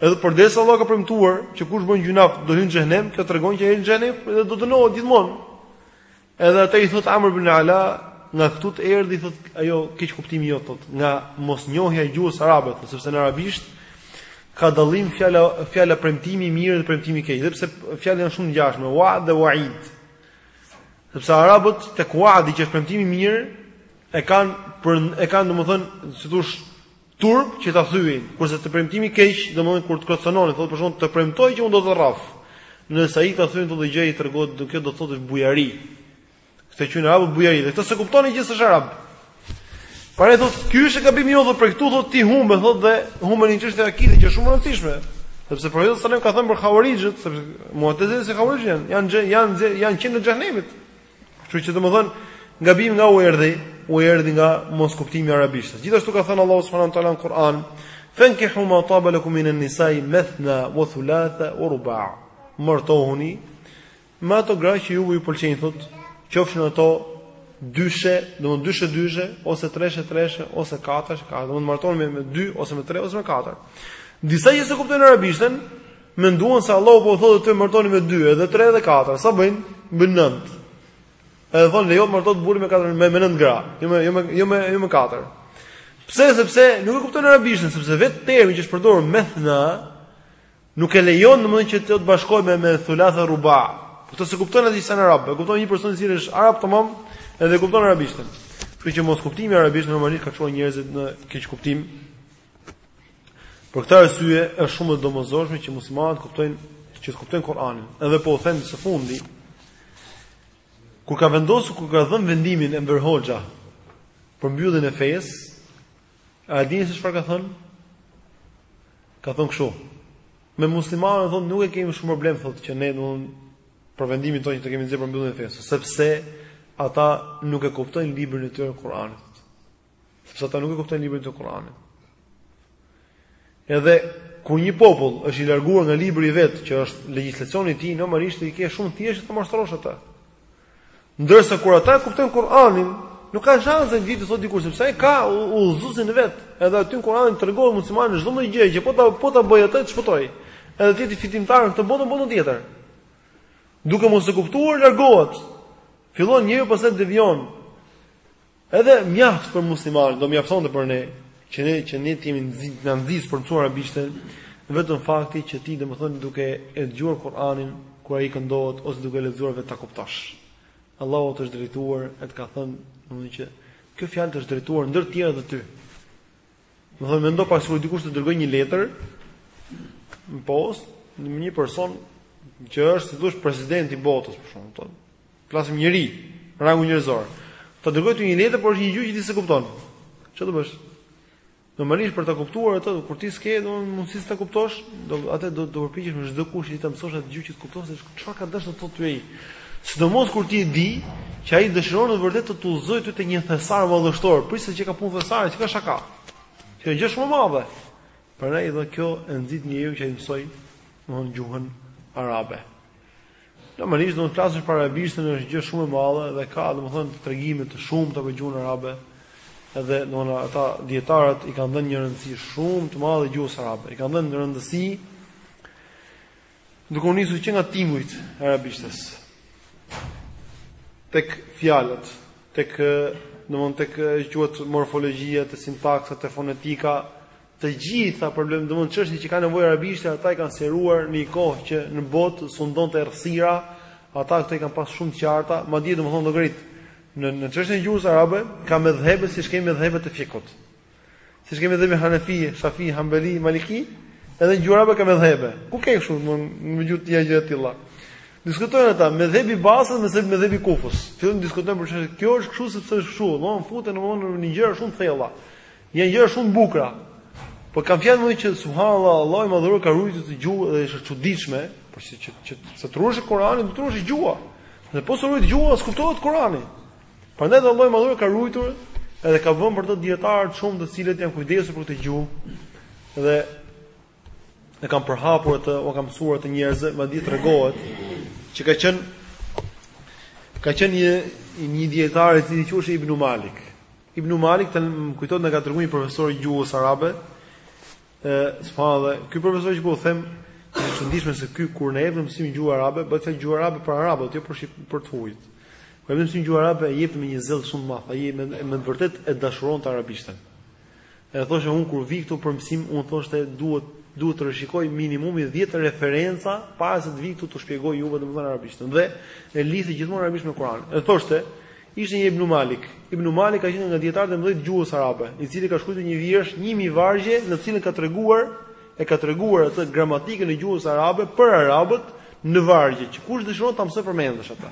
Edhe përderisa Allahu ka premtuar që kush bën gjunaf do hyjë në xhenem, kjo tregon që hyn në xhenem dhe do dënohet gjithmonë. Edhe atë i thot Amr ibn Ala, nga këtu të erdhi thot ajo keqkuptimi jot thot, nga mosnjohja e gjuhës arabe, thot, sepse në arabisht ka dallim fjala fjala premtimi i mirë dhe premtimi i keq, edhe pse fjalët janë shumë të ngjashme, wa'd dhe wa'id. Sepse arabët tek wa'di që është premtimi i mirë e kanë për e kanë domethënë si të thush Turp që ta thyejnë, kurse të premtimi i keq, domethënë kur të kërcënon, thotë për shembull të premtoj që unë do të rraf. Nëse ai ta thyen këtë gjë i tregohet do kjo do thotë është bujari. Te këta arabët bujari, dhe këtë s'e kupton ai që s'është arab. Pra i thotë, ky është gabimi jot, prej këtu thotë ti humbe, thotë dhe humbe në një çështje akideje që është shumë e rëndësishme. Sepse Profeti alejhi selam ka thënë për havarixhët, sepse mu'tezilët si havarixhët, janë, janë, janë, janë qentë e xhehenemit. Kështu që domethënë gabimi nga u erdhi, u erdhi nga moskuptimi i arabishtës. Gjithashtu ka thënë Allahu subhanahu wa taala në Kur'an, "Fankihu ma taba lakum minan nisa'i mathna wa thulatha wa ruba'." Martohuni me ato gra që ju ju pëlqejnë thot, qofshin ato dyshe, domthonë dyshe dyshe ose treshe treshe ose katërshe katërshe, domthonë martohuni me 2 ose me 3 ose me 4. Disa që s'e kuptojnë arabishtën, Menduan se Allahu po thotë të martoheni me dy, edhe tre edhe katër. Sa bëjnë? Bëjnë nëntë. Edhe thonë lejohet të martohet burri me katër me me nëntë gra, jo me jo me jo me jo me katër. Pse? Sepse nuk e kupton arabishtën, sepse vetë termi që është përdorur methna nuk e lejon domethënë që të bashkohet me me thulatha ruba. Po këto s'e kupton ai që s'është arab, e kupton një person i cili është arab tamam, edhe e kupton arabishtën. Kështu që moskuptimi i arabishtës normalisht ka çuar njerëzit në keqkuptim Për këtë arsye është shumë e domosdoshme që muslimanët të kuptojnë që të kuptojnë Kur'anin. Edhe po u them së fundi, kur ka vendosur kur ka dhënë vendimin Enver Hoxha për mbylljen e fesë, a dini se çfarë ka thënë? Ka thënë kështu. Me muslimanët thotë nuk e kemi shumë problem thotë që ne domethënë për vendimin tonë që kemi nxjerrë për mbylljen e fesë, sepse ata nuk e kuptojnë librin e tyre Kur'anin. Sepse ata nuk e kuptojnë librin e Kur'anit. Edhe kur një popull është i larguar nga libri i vet, që është legjislacioni i tij, normalisht e ke shumë thjesht ta mashtrosh atë. Ndërsa kur ata e kuptojnë Kur'anin, nuk ka shanse të vijë sot dikush sepse ai ka udhëzuesin e vet. Edhe aty Kur'ani i tregon muslimanit çdo lloj gjëje që po ta po ta bëjë atë të shpëtojë. Edhe të jetë fitimtar në këtë botë botë tjetër. Duke mos e kuptuar largohet. Fillon njeriu pastaj devijon. Edhe mjaft për muslimanin, do mjaftonte për ne që ne që ne të jemi nxit na nxit për të mësuar arabishten, vetëm fakti që ti domethënë duke e dëgjuar Kur'anin kur ai këndohet ose duke lexuar vetë ta kuptosh. Allahu të është drejtuar e të ka thënë, domethënë që kjo fjalë të është drejtuar ndër të tjera dhe ty. Domethënë mendo pak sikur dikush të dërgojë një letër në postë një person që është si të thuash presidenti i botës për shembull po flasim njeri rangu njerëzor. Ta dërgojë ty një letër, por është një gjuhë që ti s'e kupton. Çfarë do bësh? Normalisht për ta kuptuar atë, kur ti s'ke, do mundësi ta kuptosh, do atë do të përpiqesh me çdo kusht që ti ta mësosh atë gjuhë që të kuptosh se Çfarë ka dashur të thotë ty ai? Sidomos kur ti e di që ai dëshiron në vërtet të udhëzojë ty te një thesar vallështor, prisë që ka punë thesare, që ka shaka. Kjo është gjë shumë e madhe. Prandaj edhe kjo e nxit njeriun që ai ta mësojë domthon gjuhën arabe. Normalisht të flasësh për arabishten është gjë shumë e madhe dhe ka domthon tregime të shumta për gjuhën arabe. Edhe domthon ata dietarët i kanë dhënë një rëndësi shumë të madhe gjuhës arabe. I kanë dhënë rëndësi Duke u nisur që nga tingujt e arabishtes, tek fjalët, tek domthon tek si quhet morfologjia, te sintaksa, te fonetika, të gjitha problemet domthon çështje që ka nevojë arabishtja, ata i kanë sqaruar në një kohë që në botë sundonte errësira, ata këto i kanë pas shumë të qarta, madje domthon llogarit në në çështjen e gjuhës arabe ka medhhebe siç kemi medhhebe të fikhut. Siç kemi medhhebe Hanefi, Shafi, Hanbeli, Maliki, edhe gjuha arabe ka medhhebe. Ku ke kështu në në gjuhë të tjera gjëra të tilla? Diskutojnë ata medhhebi i Basrës me medhhebin e Kufës. Fillojnë të diskutojnë për çështje. Kjo është kështu sepse është kështu, domthonë futen domthonë në një gjë shumë thella. Një gjë shumë e bukur. Po e kam fjalën që subhanallahu Allahu më dhuroi ka rujt këtë gjuhë dhe është e çuditshme, por se që që të ruash Kur'anin, do të ruash gjuhën. Dhe po s'u rujt gjuha, s'kuptohet Kur'ani. Prandaj dhe Allahu i madhëruar e ka ruajtur edhe ka vënë për të dijetarë të shumtë të cilët janë kujdesur për këtë gjuhë dhe e kanë përhapur atë, u kanë mësuar atë njerëzve, madje tregohet që ka qenë ka qenë një një dijetar i cili quhej Ibn Malik. Ibn Malik më kujtohet na ka treguar një profesor i gjuhës arabe, E, spa dhe, ky profesor që po u them, që është ndishme se ky, kur na jepte mësim gjuhë arabe, bëhet fjalë gjuhë arabe për arabët, jo për, shqip, për të huajt. Kur jepte mësim gjuhë arabe, e jepte me një zell shumë të madh, ai me, me të vërtetë e dashuronte arabishten. E thoshte, unë kur vij këtu për mësim, unë thoshte, duhet, duhet të rishikoj minimumi 10 referenca, para se të vij këtu t'ju shpjegoj juve domethënë arabishten. Dhe e lidhte gjithmonë arabishten me Kuran. E thoshte, Ishte një Ibnu Malik. Ibnu Malik ka qenë nga dijetarët e mëdhenj të gjuhës arabe, i cili ka shkruar një vjershë 1000 vargje në të cilën ka treguar e ka treguar atë gramatikën e gjuhës arabe për arabët në vargje, që kush dëshiron ta mësojë përmendsh atë.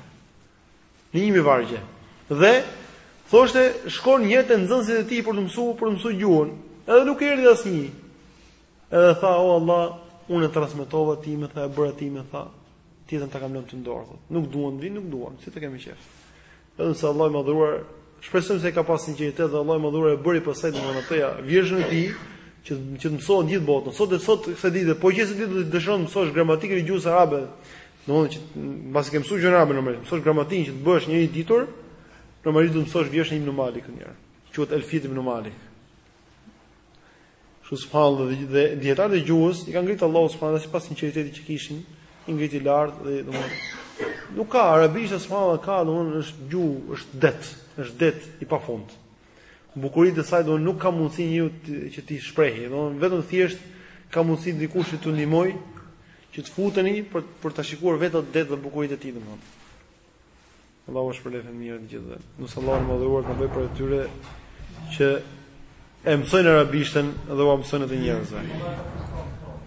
Në 1000 vargje. Dhe thoshte shkon një ditë te nxënësit e tij për t'u mësuar për t'u mësuar gjuhën, edhe nuk erdhi asnjë. Edhe tha, o Allah, unë e transmetova çfarë më the e bëra çfarë më the, tjetrën ta kam lënë ty në dorë, thotë. Nuk duan të vijnë, nuk duan, si të kenë qejf. Edhe se Allahu i madhëruar, shpresojmë se ka pas sinqeritet dhe Allahu i madhëruar e bëri pastaj domethënë atë vjershën e tij që që të mësohet në gjithë botën. Sot e sot kësaj ditë, po qe se ti do të dëshiron të mësosh gramatikën e gjuhës arabe. Domethënë që mbas ke mësuar gjuhën arabe normalisht, të mësosh gramatikën që të bëhesh një i ditur, normalisht do të mësosh vjershën e Ibn Malikut njëherë. Quhet Elfijet Ibn Malik. Kështu subhanallahu dhe, dhe dijetarët e gjuhës i ka ngrit Allahu subhanallahu sipas sinqeritetit që kishin, i ngriti lart dhe domethënë nuk ka arabisht subhanallahu ka domethënë është gjuhë, është det, është det i pafund. Bukuritë e saj domethënë nuk ka mundësi njeriu që t'i shprehë, domethënë vetëm thjesht ka mundësi dikush që t'ju ndihmojë që të futeni për për ta shikuar vetë atë det dhe bukuritë e tij domethënë. Allahu jua shpërbleftë me të mira të gjithëve. Lusim Allahun e madhëruar të na bëjë prej atyre që e mësojnë arabishten dhe ua mësojnë atë njerëzve.